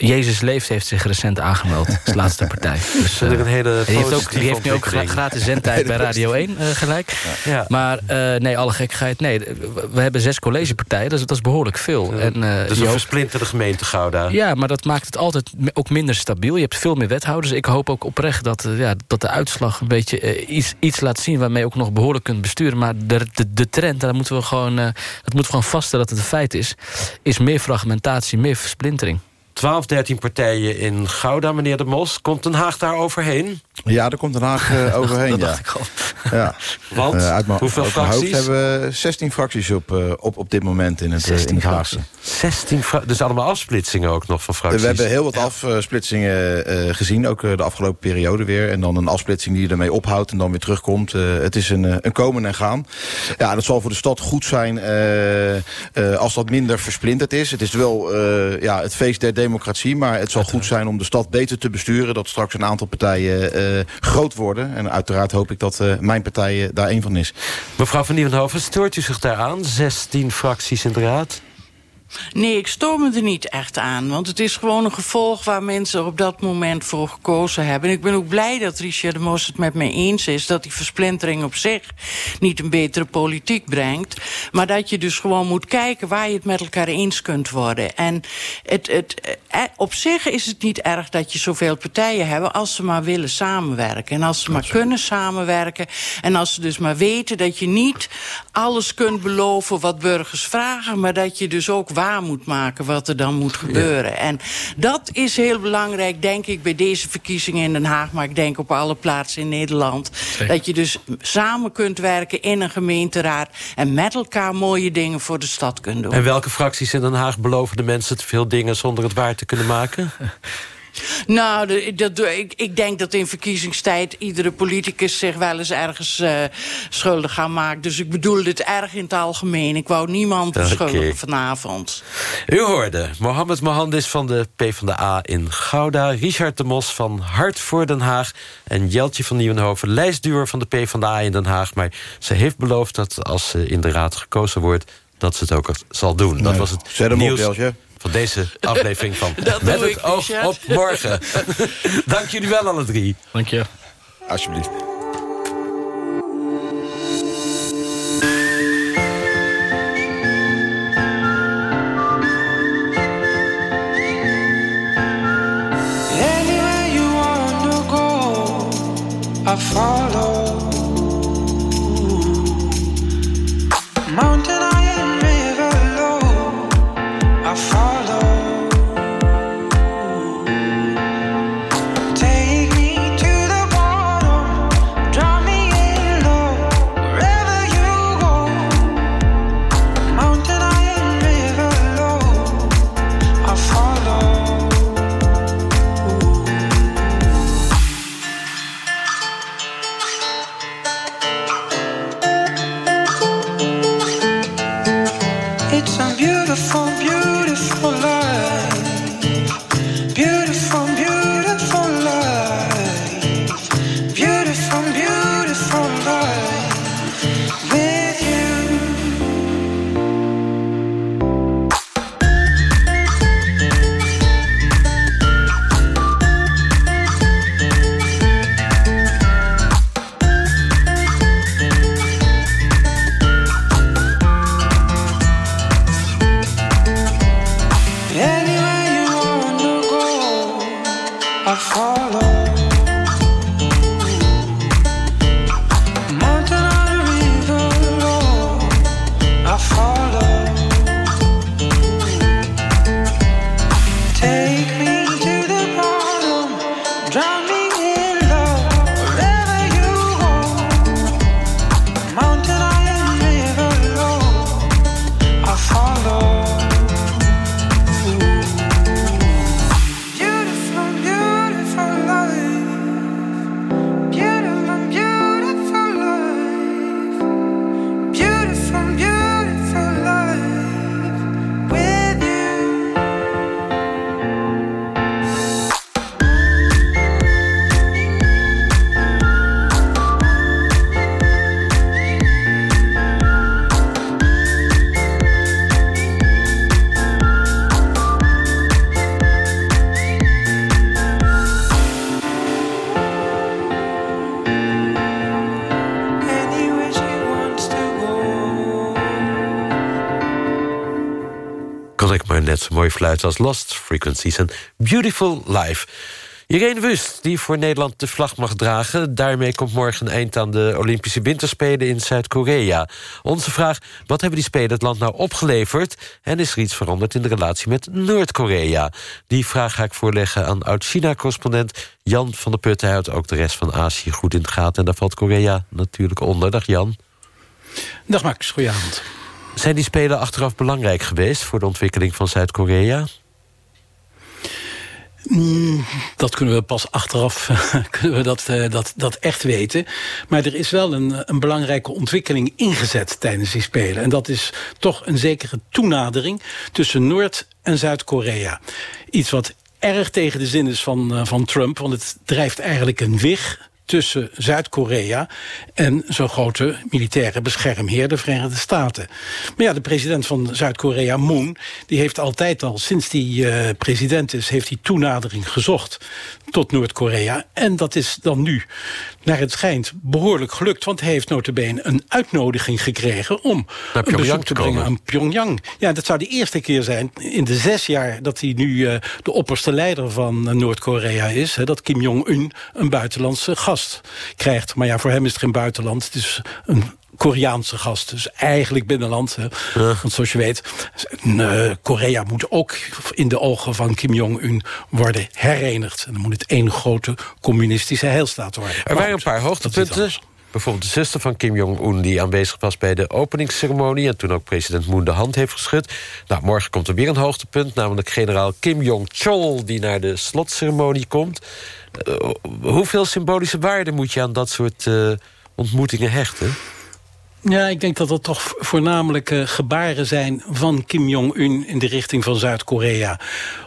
Jezus Leeft heeft zich recent aangemeld als laatste partij. Dus, eh, een hele die, heeft ook, die heeft nu ook gra- gratis zendtijd bij Radio 1 eh, gelijk. Ja. Maar eh, nee, alle gekkigheid. Nee, we- hebben zes collegepartijen, dat is, dat is behoorlijk veel. En, eh, Dus een versplinterde gemeente Gouda. ja, maar dat maakt het altijd ook minder stabiel. Je hebt veel meer wethouders. Ik hoop ook oprecht dat, ja, dat de uitslag een beetje iets, iets laat zien... waarmee je ook nog behoorlijk kunt besturen. Maar de, de, de trend, daar moeten we gewoon, dat moeten we gewoon vaststellen dat het een feit is... is meer fragmentatie, meer versplintering. 12, 13 partijen in Gouda, meneer De Mos. Komt Den Haag daar overheen? Ja, daar komt Den Haag eh, overheen, Dat ja. dacht ik al. Ja. Want? Eh, uit mijn, Hoeveel uit hoofd fracties? hebben we 16 fracties op, eh, op, op dit moment in het, eh, in het Haagse. 16 fra- dus allemaal afsplitsingen ook nog van fracties. We hebben heel wat afsplitsingen eh, gezien, ook de afgelopen periode weer. En dan een afsplitsing die je ermee ophoudt en dan weer terugkomt. Eh, het is een, een komen en gaan. Ja, dat zal voor de stad goed zijn eh, eh, als dat minder versplinterd is. Het is wel eh, ja, het feest der democratie, maar het zal goed zijn om de stad beter te besturen. Dat straks een aantal partijen eh, groot worden. En uiteraard hoop ik dat eh, mijn partij eh, daar een van is. Mevrouw van Nieuwenhoven, stoort u zich daaraan? 16 fracties in de raad? Nee, ik stoor me er niet echt aan. Want het is gewoon een gevolg waar mensen op dat moment voor gekozen hebben. En ik ben ook blij dat Richard de Mos het met mij eens is... dat die versplintering op zich niet een betere politiek brengt. Maar dat je dus gewoon moet kijken waar je het met elkaar eens kunt worden. En het, het, eh, op zich is het niet erg dat je zoveel partijen hebt... als ze maar willen samenwerken. En als ze maar kunnen samenwerken. En als ze dus maar weten dat je niet alles kunt beloven wat burgers vragen... maar dat je dus ook waar moet maken wat er dan moet gebeuren. En dat is heel belangrijk, denk ik, bij deze verkiezingen in Den Haag... maar ik denk op alle plaatsen in Nederland. Zeker. Dat je dus samen kunt werken in een gemeenteraad... en met elkaar mooie dingen voor de stad kunt doen. En welke fracties in Den Haag beloven de mensen te veel dingen... zonder het waar te kunnen maken? Nou, de- dat, ik, ik denk dat in verkiezingstijd iedere politicus zich wel eens ergens eh, schuldig gaat maken. Dus ik bedoel dit erg in het algemeen. Ik wou niemand beschuldigen vanavond. U hoorde Mohammed Mohandis van de PvdA in Gouda... Richard de Mos van Hart voor Den Haag... en Jeltje van Nieuwenhoven, lijstduur van de PvdA in Den Haag. Maar ze heeft beloofd dat als ze in de raad gekozen wordt... dat ze het ook zal doen. Dat was het zet hem op, nieuws Jeltje. Van deze aflevering van Dat Met doe het ik, oog Richard. op morgen. Dank jullie wel alle drie. Dank je. Alsjeblieft. I follow. Mountain maar net zo mooi fluiten als Lost Frequencies en Beautiful Life. Irene Wust, die voor Nederland de vlag mag dragen. Daarmee komt morgen een eind aan de Olympische Winterspelen in Zuid-Korea. Onze vraag, wat hebben die Spelen het land nou opgeleverd... en is er iets veranderd in de relatie met Noord-Korea? Die vraag ga ik voorleggen aan oud-China-correspondent Jan van der Putten. Hij houdt ook de rest van Azië goed in de gaten... en daar valt Korea natuurlijk onder. Dag Jan. Dag Max, goedenavond. Zijn die Spelen achteraf belangrijk geweest... voor de ontwikkeling van Zuid-Korea? Mm, dat kunnen we pas achteraf kunnen we dat, uh, dat, dat echt weten. Maar er is wel een, een belangrijke ontwikkeling ingezet tijdens die Spelen. En dat is toch een zekere toenadering tussen Noord- en Zuid-Korea. Iets wat erg tegen de zin is van, uh, van Trump. Want het drijft eigenlijk een wig tussen Zuid-Korea en zo'n grote militaire beschermheer, de Verenigde Staten. Maar ja, de president van Zuid-Korea, Moon, die heeft altijd al, sinds die uh, president is, heeft hij toenadering gezocht tot Noord-Korea. En dat is dan nu, naar het schijnt, behoorlijk gelukt. Want hij heeft notabene een uitnodiging gekregen... om een bezoek te brengen aan Pyongyang. Ja, dat zou de eerste keer zijn in de zes jaar... dat hij nu uh, de opperste leider van uh, Noord-Korea is... Hè, dat Kim Jong-un een buitenlandse gast krijgt. Maar ja, voor hem is het geen buitenland. Het is een Koreaanse gast. Dus eigenlijk binnenland. Hè. Ja. Want zoals je weet, uh, Korea moet ook in de ogen van Kim Jong-un worden herenigd. En dan moet het één grote communistische heilstaat worden. Er waren een paar hoogtepunten. Bijvoorbeeld de zuster van Kim Jong-un die aanwezig was bij de openingsceremonie... en toen ook president Moon de hand heeft geschud. Nou, morgen komt er weer een hoogtepunt, namelijk generaal Kim Jong-chol... die naar de slotceremonie komt. Uh, hoeveel symbolische waarde moet je aan dat soort uh, ontmoetingen hechten? Ja, ik denk dat dat toch voornamelijk uh, gebaren zijn van Kim Jong-un in de richting van Zuid-Korea.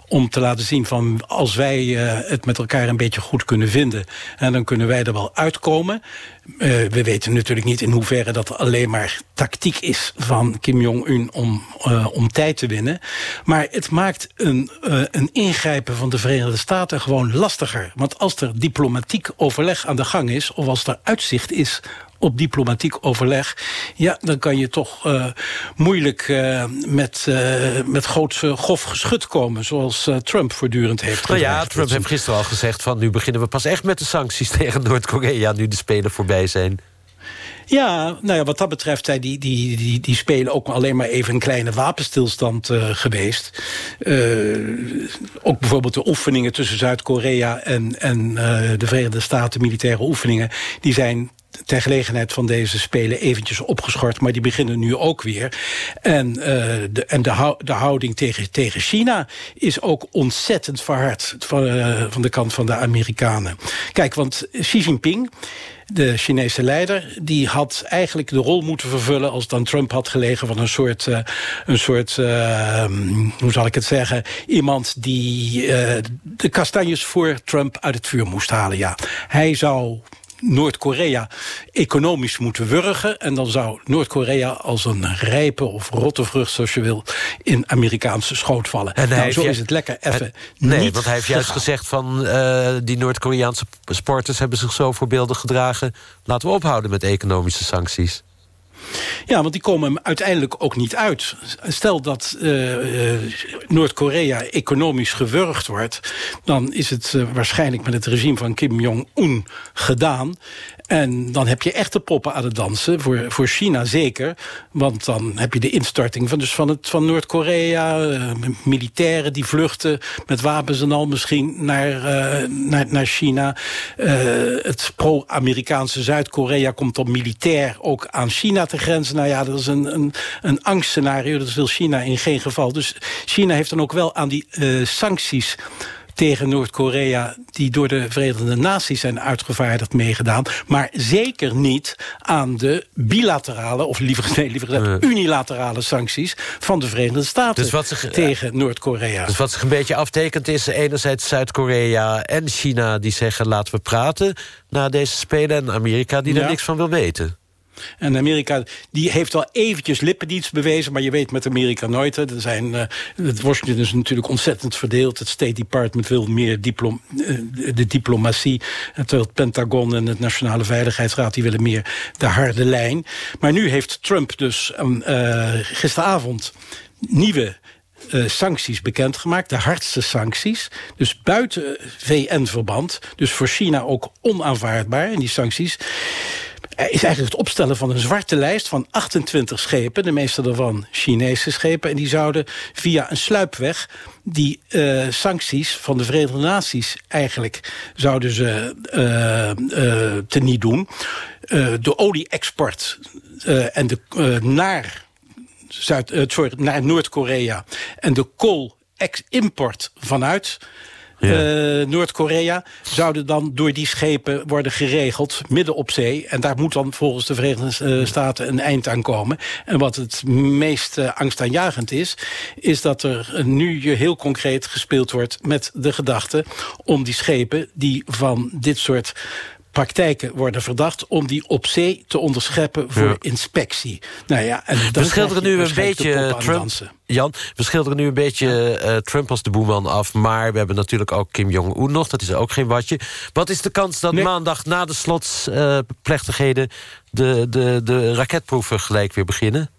Om te laten zien van als wij uh, het met elkaar een beetje goed kunnen vinden, en dan kunnen wij er wel uitkomen. Uh, we weten natuurlijk niet in hoeverre dat alleen maar tactiek is van Kim Jong-un om, om tijd te winnen. Maar het maakt een, een ingrijpen van de Verenigde Staten gewoon lastiger. Want als er diplomatiek overleg aan de gang is, of als er uitzicht is op diplomatiek overleg... ja, dan kan je toch uh, moeilijk uh, met, uh, met groot grof geschut komen... zoals Trump voortdurend heeft nou gezegd. ja, Trump heeft gisteren al gezegd van... nu beginnen we pas echt met de sancties tegen Noord-Korea... nu de Spelen voorbij zijn. Ja, nou ja, wat dat betreft zijn die, die, die, die spelen ook alleen maar even een kleine wapenstilstand uh, geweest. Uh, ook bijvoorbeeld de oefeningen tussen Zuid-Korea en, en uh, de Verenigde Staten, militaire oefeningen, die zijn ter gelegenheid van deze Spelen eventjes opgeschort... maar die beginnen nu ook weer. En, uh, de, en de, de houding tegen, tegen China is ook ontzettend verhard... van, uh, van de kant van de Amerikanen. Kijk, want Xi Jinping de Chinese leider, die had eigenlijk de rol moeten vervullen... als dan Trump had gelegen van een soort, uh, een soort uh, hoe zal ik het zeggen... iemand die de kastanjes voor Trump uit het vuur moest halen. Ja. Hij zou Noord-Korea economisch moeten wurgen. En dan zou Noord-Korea als een rijpe of rotte vrucht, zoals je wil, in Amerikaanse schoot vallen. En nou, zo is het lekker even Nee, niet want hij heeft juist gegaan. gezegd van uh, die Noord-Koreaanse sporters hebben zich zo voorbeeldig gedragen. Laten we ophouden met economische sancties. Ja, want die komen hem uiteindelijk ook niet uit. Stel dat uh, uh, Noord-Korea economisch gewurgd wordt... dan is het uh, waarschijnlijk met het regime van Kim Jong-un gedaan. En dan heb je echte poppen aan het dansen, voor, voor China zeker. Want dan heb je de instorting van, dus van, het, van Noord-Korea... Militairen die vluchten met wapens en al misschien naar, naar, naar China. Het pro-Amerikaanse Zuid-Korea komt dan militair ook aan China te grenzen. Nou ja, dat is een, een, een angstscenario, dat wil China in geen geval. Dus China heeft dan ook wel aan die sancties tegen Noord-Korea... die door de Verenigde Naties zijn uitgevaardigd meegedaan. Maar zeker niet aan de bilaterale, of liever, nee, liever gezegd... unilaterale sancties van de Verenigde Staten dus wat zich, tegen Noord-Korea. Dus wat zich een beetje aftekent is enerzijds Zuid-Korea en China... die zeggen laten we praten na deze Spelen... en Amerika die ja. er niks van wil weten. En Amerika die heeft wel eventjes lippendienst bewezen... maar je weet met Amerika nooit. Er zijn, uh, het Washington is natuurlijk ontzettend verdeeld. Het State Department wil meer uh, de diplomatie. Terwijl het Pentagon en het Nationale Veiligheidsraad... die willen meer de harde lijn. Maar nu heeft Trump dus uh, gisteravond nieuwe eh, sancties bekendgemaakt. De hardste sancties. Dus buiten VN-verband. Dus voor China ook onaanvaardbaar. En die sancties is eigenlijk het opstellen van een zwarte lijst van 28 schepen. De meeste daarvan Chinese schepen. En die zouden via een sluipweg die uh, sancties van de Verenigde Naties eigenlijk zouden ze uh, uh, teniet doen. de olie-export en de, naar, Zuid, sorry, naar Noord-Korea en de kool-import vanuit ja. Noord-Korea... zouden dan door die schepen worden geregeld midden op zee. En daar moet dan volgens de Verenigde Staten een eind aan komen. En wat het meest uh, angstaanjagend is... is dat er nu heel concreet gespeeld wordt met de gedachte... om die schepen die van dit soort praktijken worden verdacht... om die op zee te onderscheppen voor ja. inspectie. Nou ja, en we schilderen nu een beetje Trump, Jan, we schilderen nu een beetje uh, Trump als de boeman af... maar we hebben natuurlijk ook Kim Jong-un nog, dat is ook geen watje. Wat is de kans dat nee. maandag na de slotsplechtigheden... Uh, de, de, de raketproeven gelijk weer beginnen?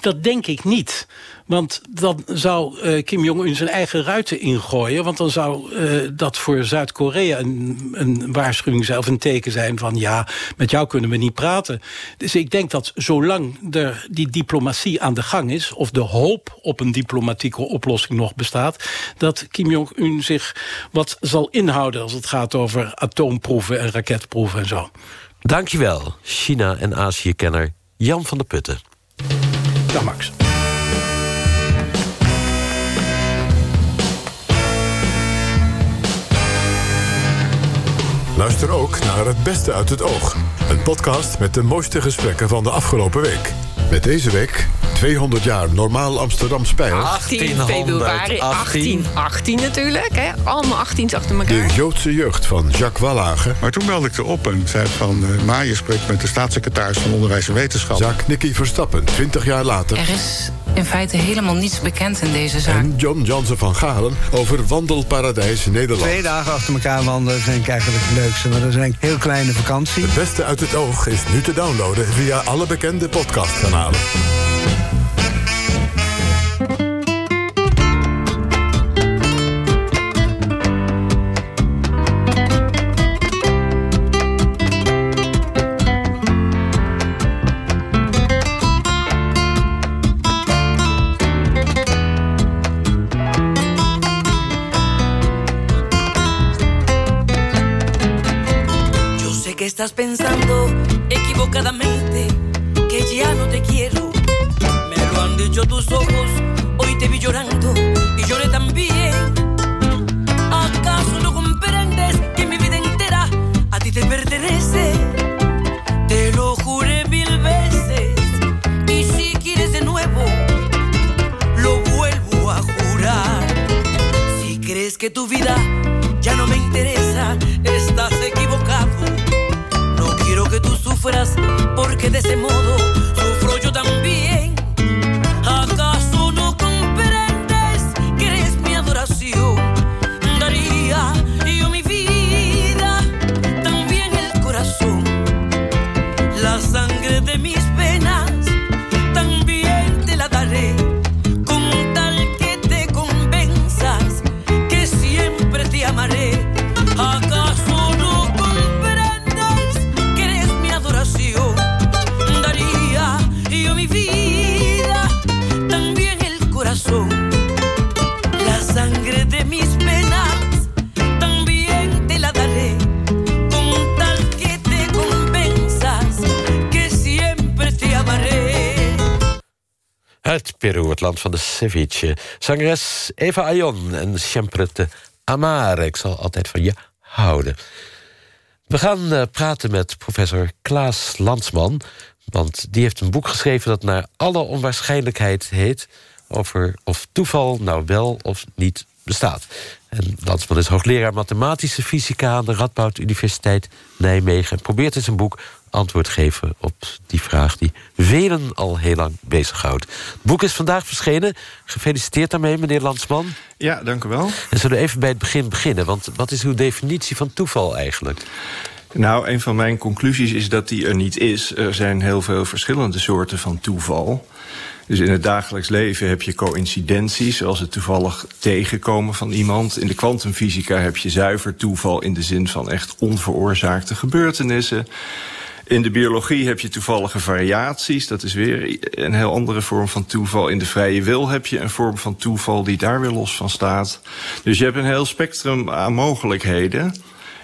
Dat denk ik niet. Want dan zou uh, Kim Jong-un zijn eigen ruiten ingooien. Want dan zou uh, dat voor Zuid-Korea een, een waarschuwing zijn... of een teken zijn van ja, met jou kunnen we niet praten. Dus ik denk dat zolang er die diplomatie aan de gang is... of de hoop op een diplomatieke oplossing nog bestaat... dat Kim Jong-un zich wat zal inhouden... als het gaat over atoomproeven en raketproeven en zo. Dankjewel, China- en Azië-kenner Jan van der Putten. Luister ook naar Het Beste uit het Oog. Een podcast met de mooiste gesprekken van de afgelopen week. Met deze week 200 jaar normaal Amsterdam Spijl. 18 februari 1818 natuurlijk. Hè? Allemaal 18 achter elkaar. De Joodse jeugd van Jacques Wallage. Maar toen belde ik erop en zei van... Uh, je spreekt met de staatssecretaris van Onderwijs en Wetenschap. Zaak Nicky Verstappen, 20 jaar later. Er is in feite helemaal niets bekend in deze zaak. En John Jansen van Galen over Wandelparadijs Nederland. Twee dagen achter elkaar wandelen vind ik eigenlijk het leukste. Maar dat is een heel kleine vakantie. Het beste uit het oog is nu te downloaden via alle bekende podcastkanalen. Ceviche. Zangeres Eva Ayon en Siempre te amare. Ik zal altijd van je houden. We gaan uh, praten met professor Klaas Landsman. Want die heeft een boek geschreven dat naar alle onwaarschijnlijkheid heet... over of toeval nou wel of niet bestaat. En Landsman is hoogleraar mathematische fysica... aan de Radboud Universiteit Nijmegen... en probeert in zijn boek antwoord geven op die vraag... die velen al heel lang bezighoudt. Het boek is vandaag verschenen. Gefeliciteerd daarmee, meneer Landsman. Ja, dank u wel. En zullen we even bij het begin beginnen? Want wat is uw definitie van toeval eigenlijk? Nou, een van mijn conclusies is dat die er niet is. Er zijn heel veel verschillende soorten van toeval. Dus in het dagelijks leven heb je coïncidenties, zoals het toevallig tegenkomen van iemand. In de kwantumfysica heb je zuiver toeval in de zin van echt onveroorzaakte gebeurtenissen. In de biologie heb je toevallige variaties. Dat is weer een heel andere vorm van toeval. In de vrije wil heb je een vorm van toeval die daar weer los van staat. Dus je hebt een heel spectrum aan mogelijkheden...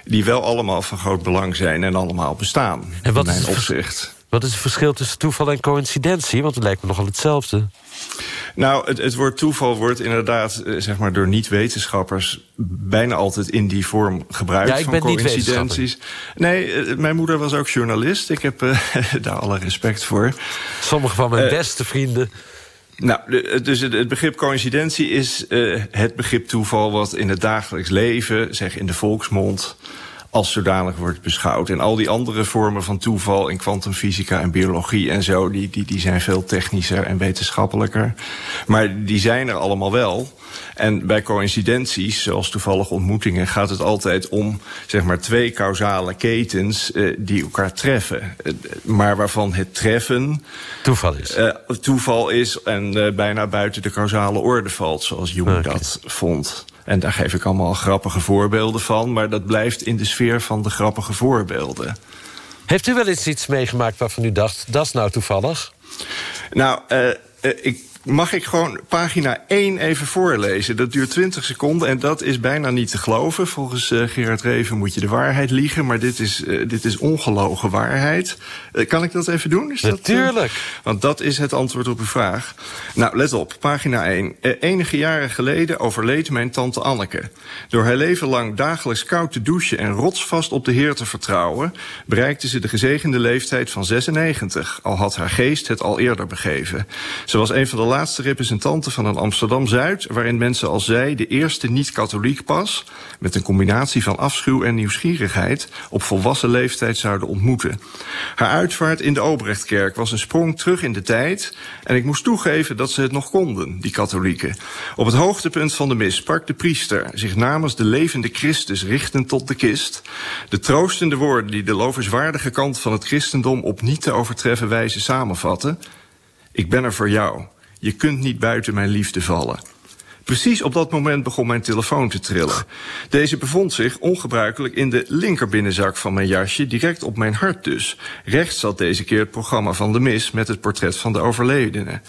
die wel allemaal van groot belang zijn en allemaal bestaan. En wat in mijn opzicht. Wat is het verschil tussen toeval en coïncidentie? Want het lijkt me nogal hetzelfde. Nou, het, het woord toeval wordt inderdaad eh, zeg maar door niet-wetenschappers bijna altijd in die vorm gebruikt. Ja, ik van ben coïncidenties. Nee, eh, mijn moeder was ook journalist. Ik heb eh, daar alle respect voor. Sommige van mijn beste vrienden. Nou, dus het, begrip coïncidentie is het begrip toeval wat in het dagelijks leven, zeg in de volksmond, als zodanig wordt beschouwd. En al die andere vormen van toeval in kwantumfysica en biologie en zo, die, die, die zijn veel technischer en wetenschappelijker. Maar die zijn er allemaal wel. En bij coïncidenties, zoals toevallige ontmoetingen, gaat het altijd om zeg maar, twee causale ketens eh, die elkaar treffen. Eh, maar waarvan het treffen toeval is. eh, toeval is en bijna buiten de causale orde valt, zoals Jung dat vond. En daar geef ik allemaal grappige voorbeelden van, maar dat blijft in de sfeer van de grappige voorbeelden. Heeft u wel eens iets meegemaakt waarvan u dacht... dat is nou toevallig? Nou, eh, eh, ik, mag ik gewoon pagina 1 even voorlezen? Dat duurt 20 seconden en dat is bijna niet te geloven. Volgens eh, Gerard Reven moet je de waarheid liegen, maar dit is, eh, dit is ongelogen waarheid. Eh, kan ik dat even doen? Is dat, Natuurlijk. want dat is het antwoord op uw vraag. Nou, let op, pagina 1. Eh, enige jaren geleden overleed mijn tante Anneke. Door haar leven lang dagelijks koud te douchen en rotsvast op de Heer te vertrouwen... bereikte ze de gezegende leeftijd van 96, al had haar geest het al eerder begeven. Ze was een van de laatste representanten van een Amsterdam-Zuid... waarin mensen als zij de eerste niet-katholiek pas... met een combinatie van afschuw en nieuwsgierigheid... op volwassen leeftijd zouden ontmoeten. Haar uitvaart in de Obrechtkerk was een sprong terug in de tijd... en ik moest toegeven dat ze het nog konden, die katholieken. Op het hoogtepunt van de mis sprak de priester... zich namens de levende Christus richtend tot de kist... de troostende woorden die de lovenswaardige kant van het christendom... op niet te overtreffen wijze samenvatten... Ik ben er voor jou. Je kunt niet buiten mijn liefde vallen. Precies op dat moment begon mijn telefoon te trillen. Deze bevond zich ongebruikelijk in de linkerbinnenzak van mijn jasje, direct op mijn hart dus. Rechts zat deze keer het programma van de mis met het portret van de overledene.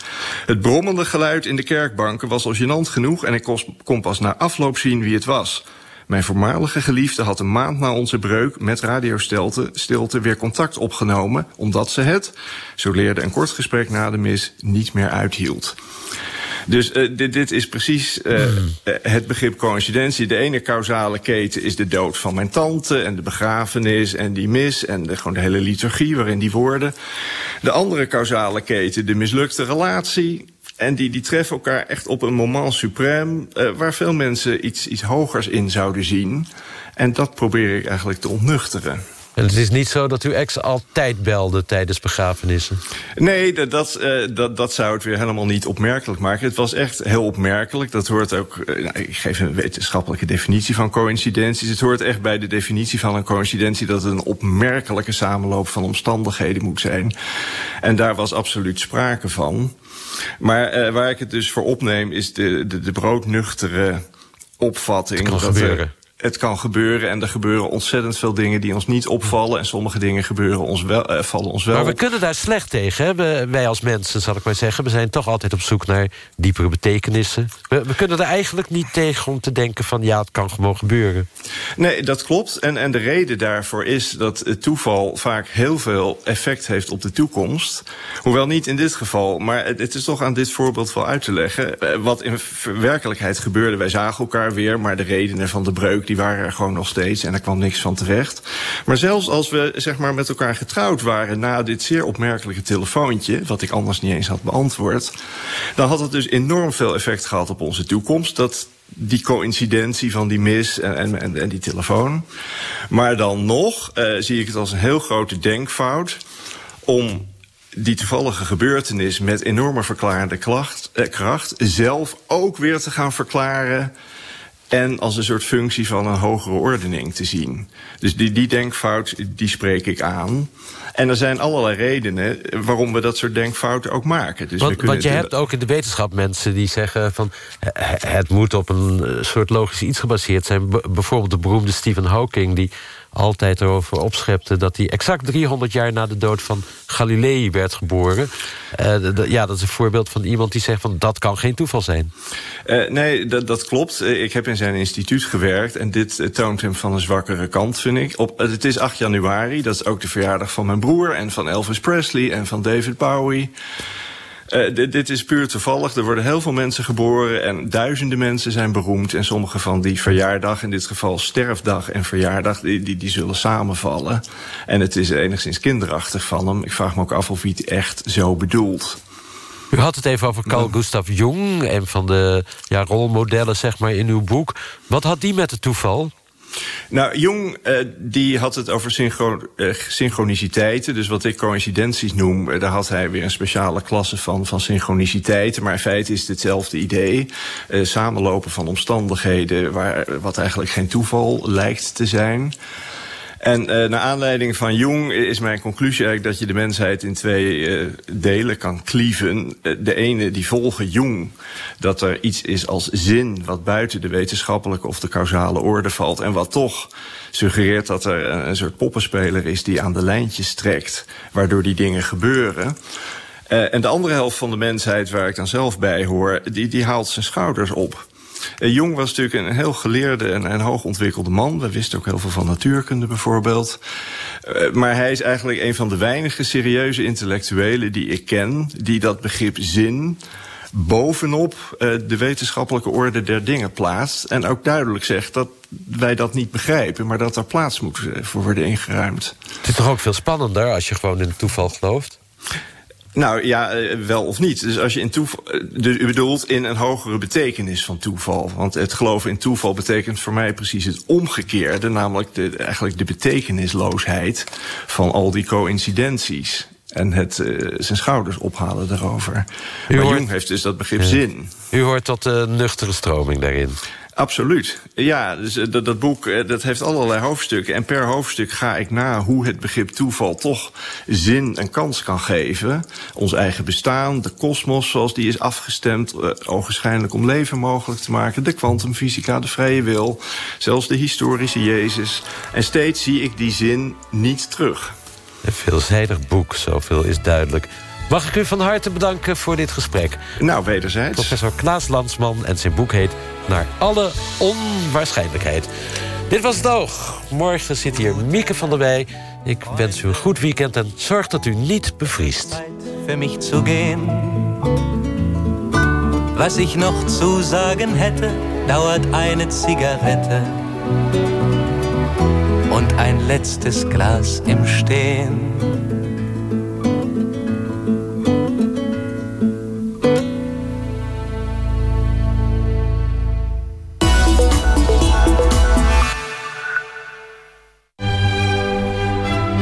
Het brommende geluid in de kerkbanken was al gênant genoeg en ik kon pas na afloop zien wie het was. Mijn voormalige geliefde had een maand na onze breuk met radiostilte stilte weer contact opgenomen, omdat ze het, zo leerde een kort gesprek na de mis, niet meer uithield. Dus eh, dit, dit is precies eh, eh, het begrip coïncidentie. De ene causale keten is de dood van mijn tante en de begrafenis en die mis en de, gewoon de hele liturgie waarin die woorden. De andere causale keten, de mislukte relatie. En die, die treffen elkaar echt op een moment suprême... eh, waar veel mensen iets, iets hogers in zouden zien. En dat probeer ik eigenlijk te ontnuchteren. En het is niet zo dat uw ex altijd belde tijdens begrafenissen? Nee, dat, dat, eh, dat, dat zou het weer helemaal niet opmerkelijk maken. Het was echt heel opmerkelijk. Dat hoort ook. eh, nou, ik geef een wetenschappelijke definitie van coïncidenties. Het hoort echt bij de definitie van een coïncidentie dat het een opmerkelijke samenloop van omstandigheden moet zijn. En daar was absoluut sprake van. Maar eh, waar ik het dus voor opneem is de, de, de broodnuchtere opvatting. Kan dat gebeuren. Het kan gebeuren en er gebeuren ontzettend veel dingen die ons niet opvallen. En sommige dingen gebeuren ons wel, eh, vallen ons wel Maar we op. kunnen daar slecht tegen, hè? We- wij als mensen, zal ik maar zeggen. We zijn toch altijd op zoek naar diepere betekenissen. We, we kunnen er eigenlijk niet tegen om te denken van... ja, het kan gewoon gebeuren. Nee, dat klopt. En, en de reden daarvoor is dat het toeval vaak heel veel effect heeft op de toekomst. Hoewel niet in dit geval, maar het, het is toch aan dit voorbeeld wel uit te leggen. Eh, Wat in werkelijkheid gebeurde, wij zagen elkaar weer... maar de redenen van de breuk die waren er gewoon nog steeds... en er kwam niks van terecht. Maar zelfs als we zeg maar, met elkaar getrouwd waren... na dit zeer opmerkelijke telefoontje... wat ik anders niet eens had beantwoord... dan had het dus enorm veel effect gehad op onze toekomst... dat die coïncidentie van die mis en, en, en, die telefoon. Maar dan nog eh, zie ik het als een heel grote denkfout om die toevallige gebeurtenis met enorme verklarende eh, kracht zelf ook weer te gaan verklaren en als een soort functie van een hogere ordening te zien. Dus die, die denkfout, die spreek ik aan. En er zijn allerlei redenen waarom we dat soort denkfouten ook maken. Dus Want, je hebt ook in de wetenschap mensen die zeggen van... het moet op een eh, soort logisch iets gebaseerd zijn. B- bijvoorbeeld de beroemde Stephen Hawking... die altijd erover opschepte dat hij exact 300 jaar na de dood van Galilei werd geboren. Eh, ja, dat is een voorbeeld van iemand die zegt van dat kan geen toeval zijn. Eh, nee, dat, dat klopt. Ik heb in zijn instituut gewerkt en dit toont hem van een zwakkere kant, vind ik. Op, het is 8 januari, dat is ook de verjaardag van mijn broer... en van Elvis Presley en van David Bowie. Eh, dit, dit is puur toevallig. Er worden heel veel mensen geboren en duizenden mensen zijn beroemd. En sommige van die verjaardag, in dit geval sterfdag en verjaardag... die, die, die zullen samenvallen. En het is enigszins kinderachtig van hem. Ik vraag me ook af of hij het echt zo bedoelt. U had het even over Carl Gustav Jung... en van de ja, rolmodellen zeg maar, in uw boek. Wat had die met het toeval? Nou, Jung eh, die had het over eh, synchroniciteiten. Dus wat ik coincidenties noem, eh, daar had hij weer een speciale klasse van, van synchroniciteiten. Maar in feite is het hetzelfde idee. Samenlopen van omstandigheden waar, wat eigenlijk geen toeval lijkt te zijn. En eh, naar aanleiding van Jung is mijn conclusie eigenlijk dat je de mensheid in twee eh, delen kan klieven. Eh, de ene die volgen Jung, dat er iets is als zin wat buiten de wetenschappelijke of de causale orde valt en wat toch suggereert dat er een, soort poppenspeler is die aan de lijntjes trekt, waardoor die dingen gebeuren. Eh, en de andere helft van de mensheid, waar ik dan zelf bij hoor, die, die haalt zijn schouders op. Eh, Jung was natuurlijk een heel geleerde en, en hoogontwikkelde man. We wisten ook heel veel van natuurkunde bijvoorbeeld. Eh, maar hij is eigenlijk een van de weinige serieuze intellectuelen die ik ken... die dat begrip zin bovenop eh, de wetenschappelijke orde der dingen plaatst... en ook duidelijk zegt dat wij dat niet begrijpen... maar dat er plaats moet voor worden ingeruimd. Het is toch ook veel spannender als je gewoon in het toeval gelooft? Nou ja, eh, wel of niet. Dus als je in toeval. eh, Dus u bedoelt in een hogere betekenis van toeval. Want het geloven in toeval betekent voor mij precies het omgekeerde. Namelijk de, eigenlijk de betekenisloosheid van al die coincidenties. En het eh, zijn schouders ophalen daarover. U maar hoort- Jung heeft dus dat begrip Ja. zin. U hoort tot de nuchtere stroming daarin. Absoluut. Ja, dus eh, dat, boek eh, dat heeft allerlei hoofdstukken. En per hoofdstuk ga ik na hoe het begrip toeval toch zin en kans kan geven. Ons eigen bestaan, de kosmos zoals die is afgestemd... eh, ogenschijnlijk om leven mogelijk te maken. De kwantumfysica, de vrije wil. Zelfs de historische Jezus. En steeds zie ik die zin niet terug. Een veelzijdig boek, zoveel is duidelijk. Mag ik u van harte bedanken voor dit gesprek. Nou, wederzijds. Professor Klaas Landsman en zijn boek heet Naar alle onwaarschijnlijkheid. Dit was het oog. Morgen zit hier Mieke van der Wij. Ik wens u een goed weekend en zorg dat u niet bevriest. für mich zu gehen. Was ich noch zu sagen hätte, dauert eine Zigarette und ein letztes Glas im Stehen.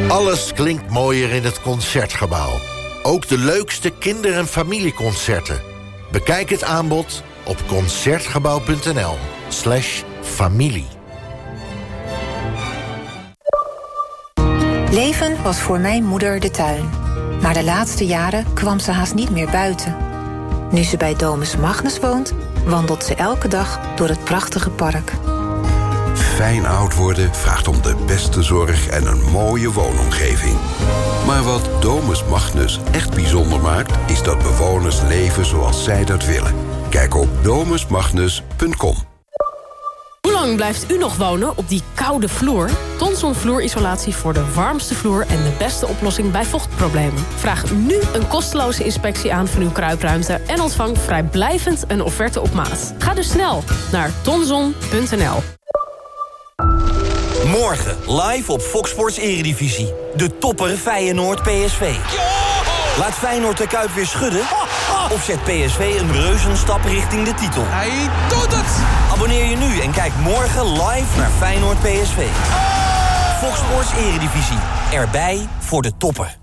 Alles klinkt mooier in het Concertgebouw. Ook de leukste kinder- en familieconcerten. Bekijk het aanbod op Concertgebouw.nl slash familie. Leven was voor mijn moeder de tuin. Maar de laatste jaren kwam ze haast niet meer buiten. Nu ze bij Domus Magnus woont, wandelt ze elke dag door het prachtige park. Fijn oud worden vraagt om de beste zorg en een mooie woonomgeving. Maar wat Domus Magnus echt bijzonder maakt... is dat bewoners leven zoals zij dat willen. Kijk op domusmagnus.com. Hoe lang blijft u nog wonen op die koude vloer? Tonson vloerisolatie voor de warmste vloer en de beste oplossing bij vochtproblemen. Vraag nu een kosteloze inspectie aan van uw kruipruimte en ontvang vrijblijvend een offerte op maat. Ga dus snel naar tonson.nl. Morgen live op Fox Sports Eredivisie. De topper Feyenoord PSV. Laat Feyenoord de Kuip weer schudden? Of zet PSV een reuzenstap richting de titel? Hij doet het! Abonneer je nu en kijk morgen live naar Feyenoord PSV. Fox Sports Eredivisie. Erbij voor de topper.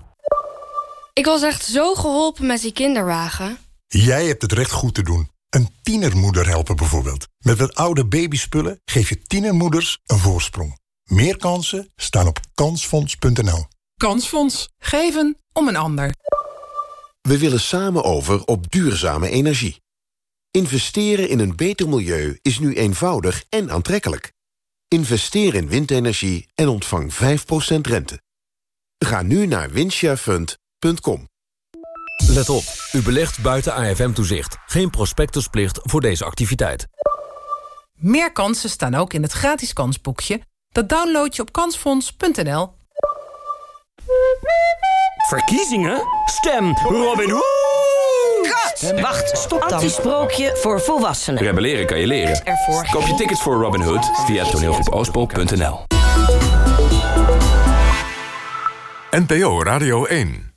Ik was echt zo geholpen met die kinderwagen. Jij hebt het recht goed te doen. Een tienermoeder helpen bijvoorbeeld. Met wat oude babyspullen geef je tienermoeders een voorsprong. Meer kansen staan op kansfonds.nl. Kansfonds. Geven om een ander. We willen samen over op duurzame energie. Investeren in een beter milieu is nu eenvoudig en aantrekkelijk. Investeer in windenergie en ontvang 5% rente. Ga nu naar windsharefund.com. Let op, u belegt buiten AFM-toezicht. Geen prospectusplicht voor deze activiteit. Meer kansen staan ook in het gratis kansboekje. Dat download je op kansfonds.nl. Verkiezingen? Stem Robin Hood! Wacht, stop dan. Antisprookje voor volwassenen. Rebelleren kan je leren. Ervoor Koop je tickets voor Robin Hood via toneelgroepoostpol.nl NPO Radio 1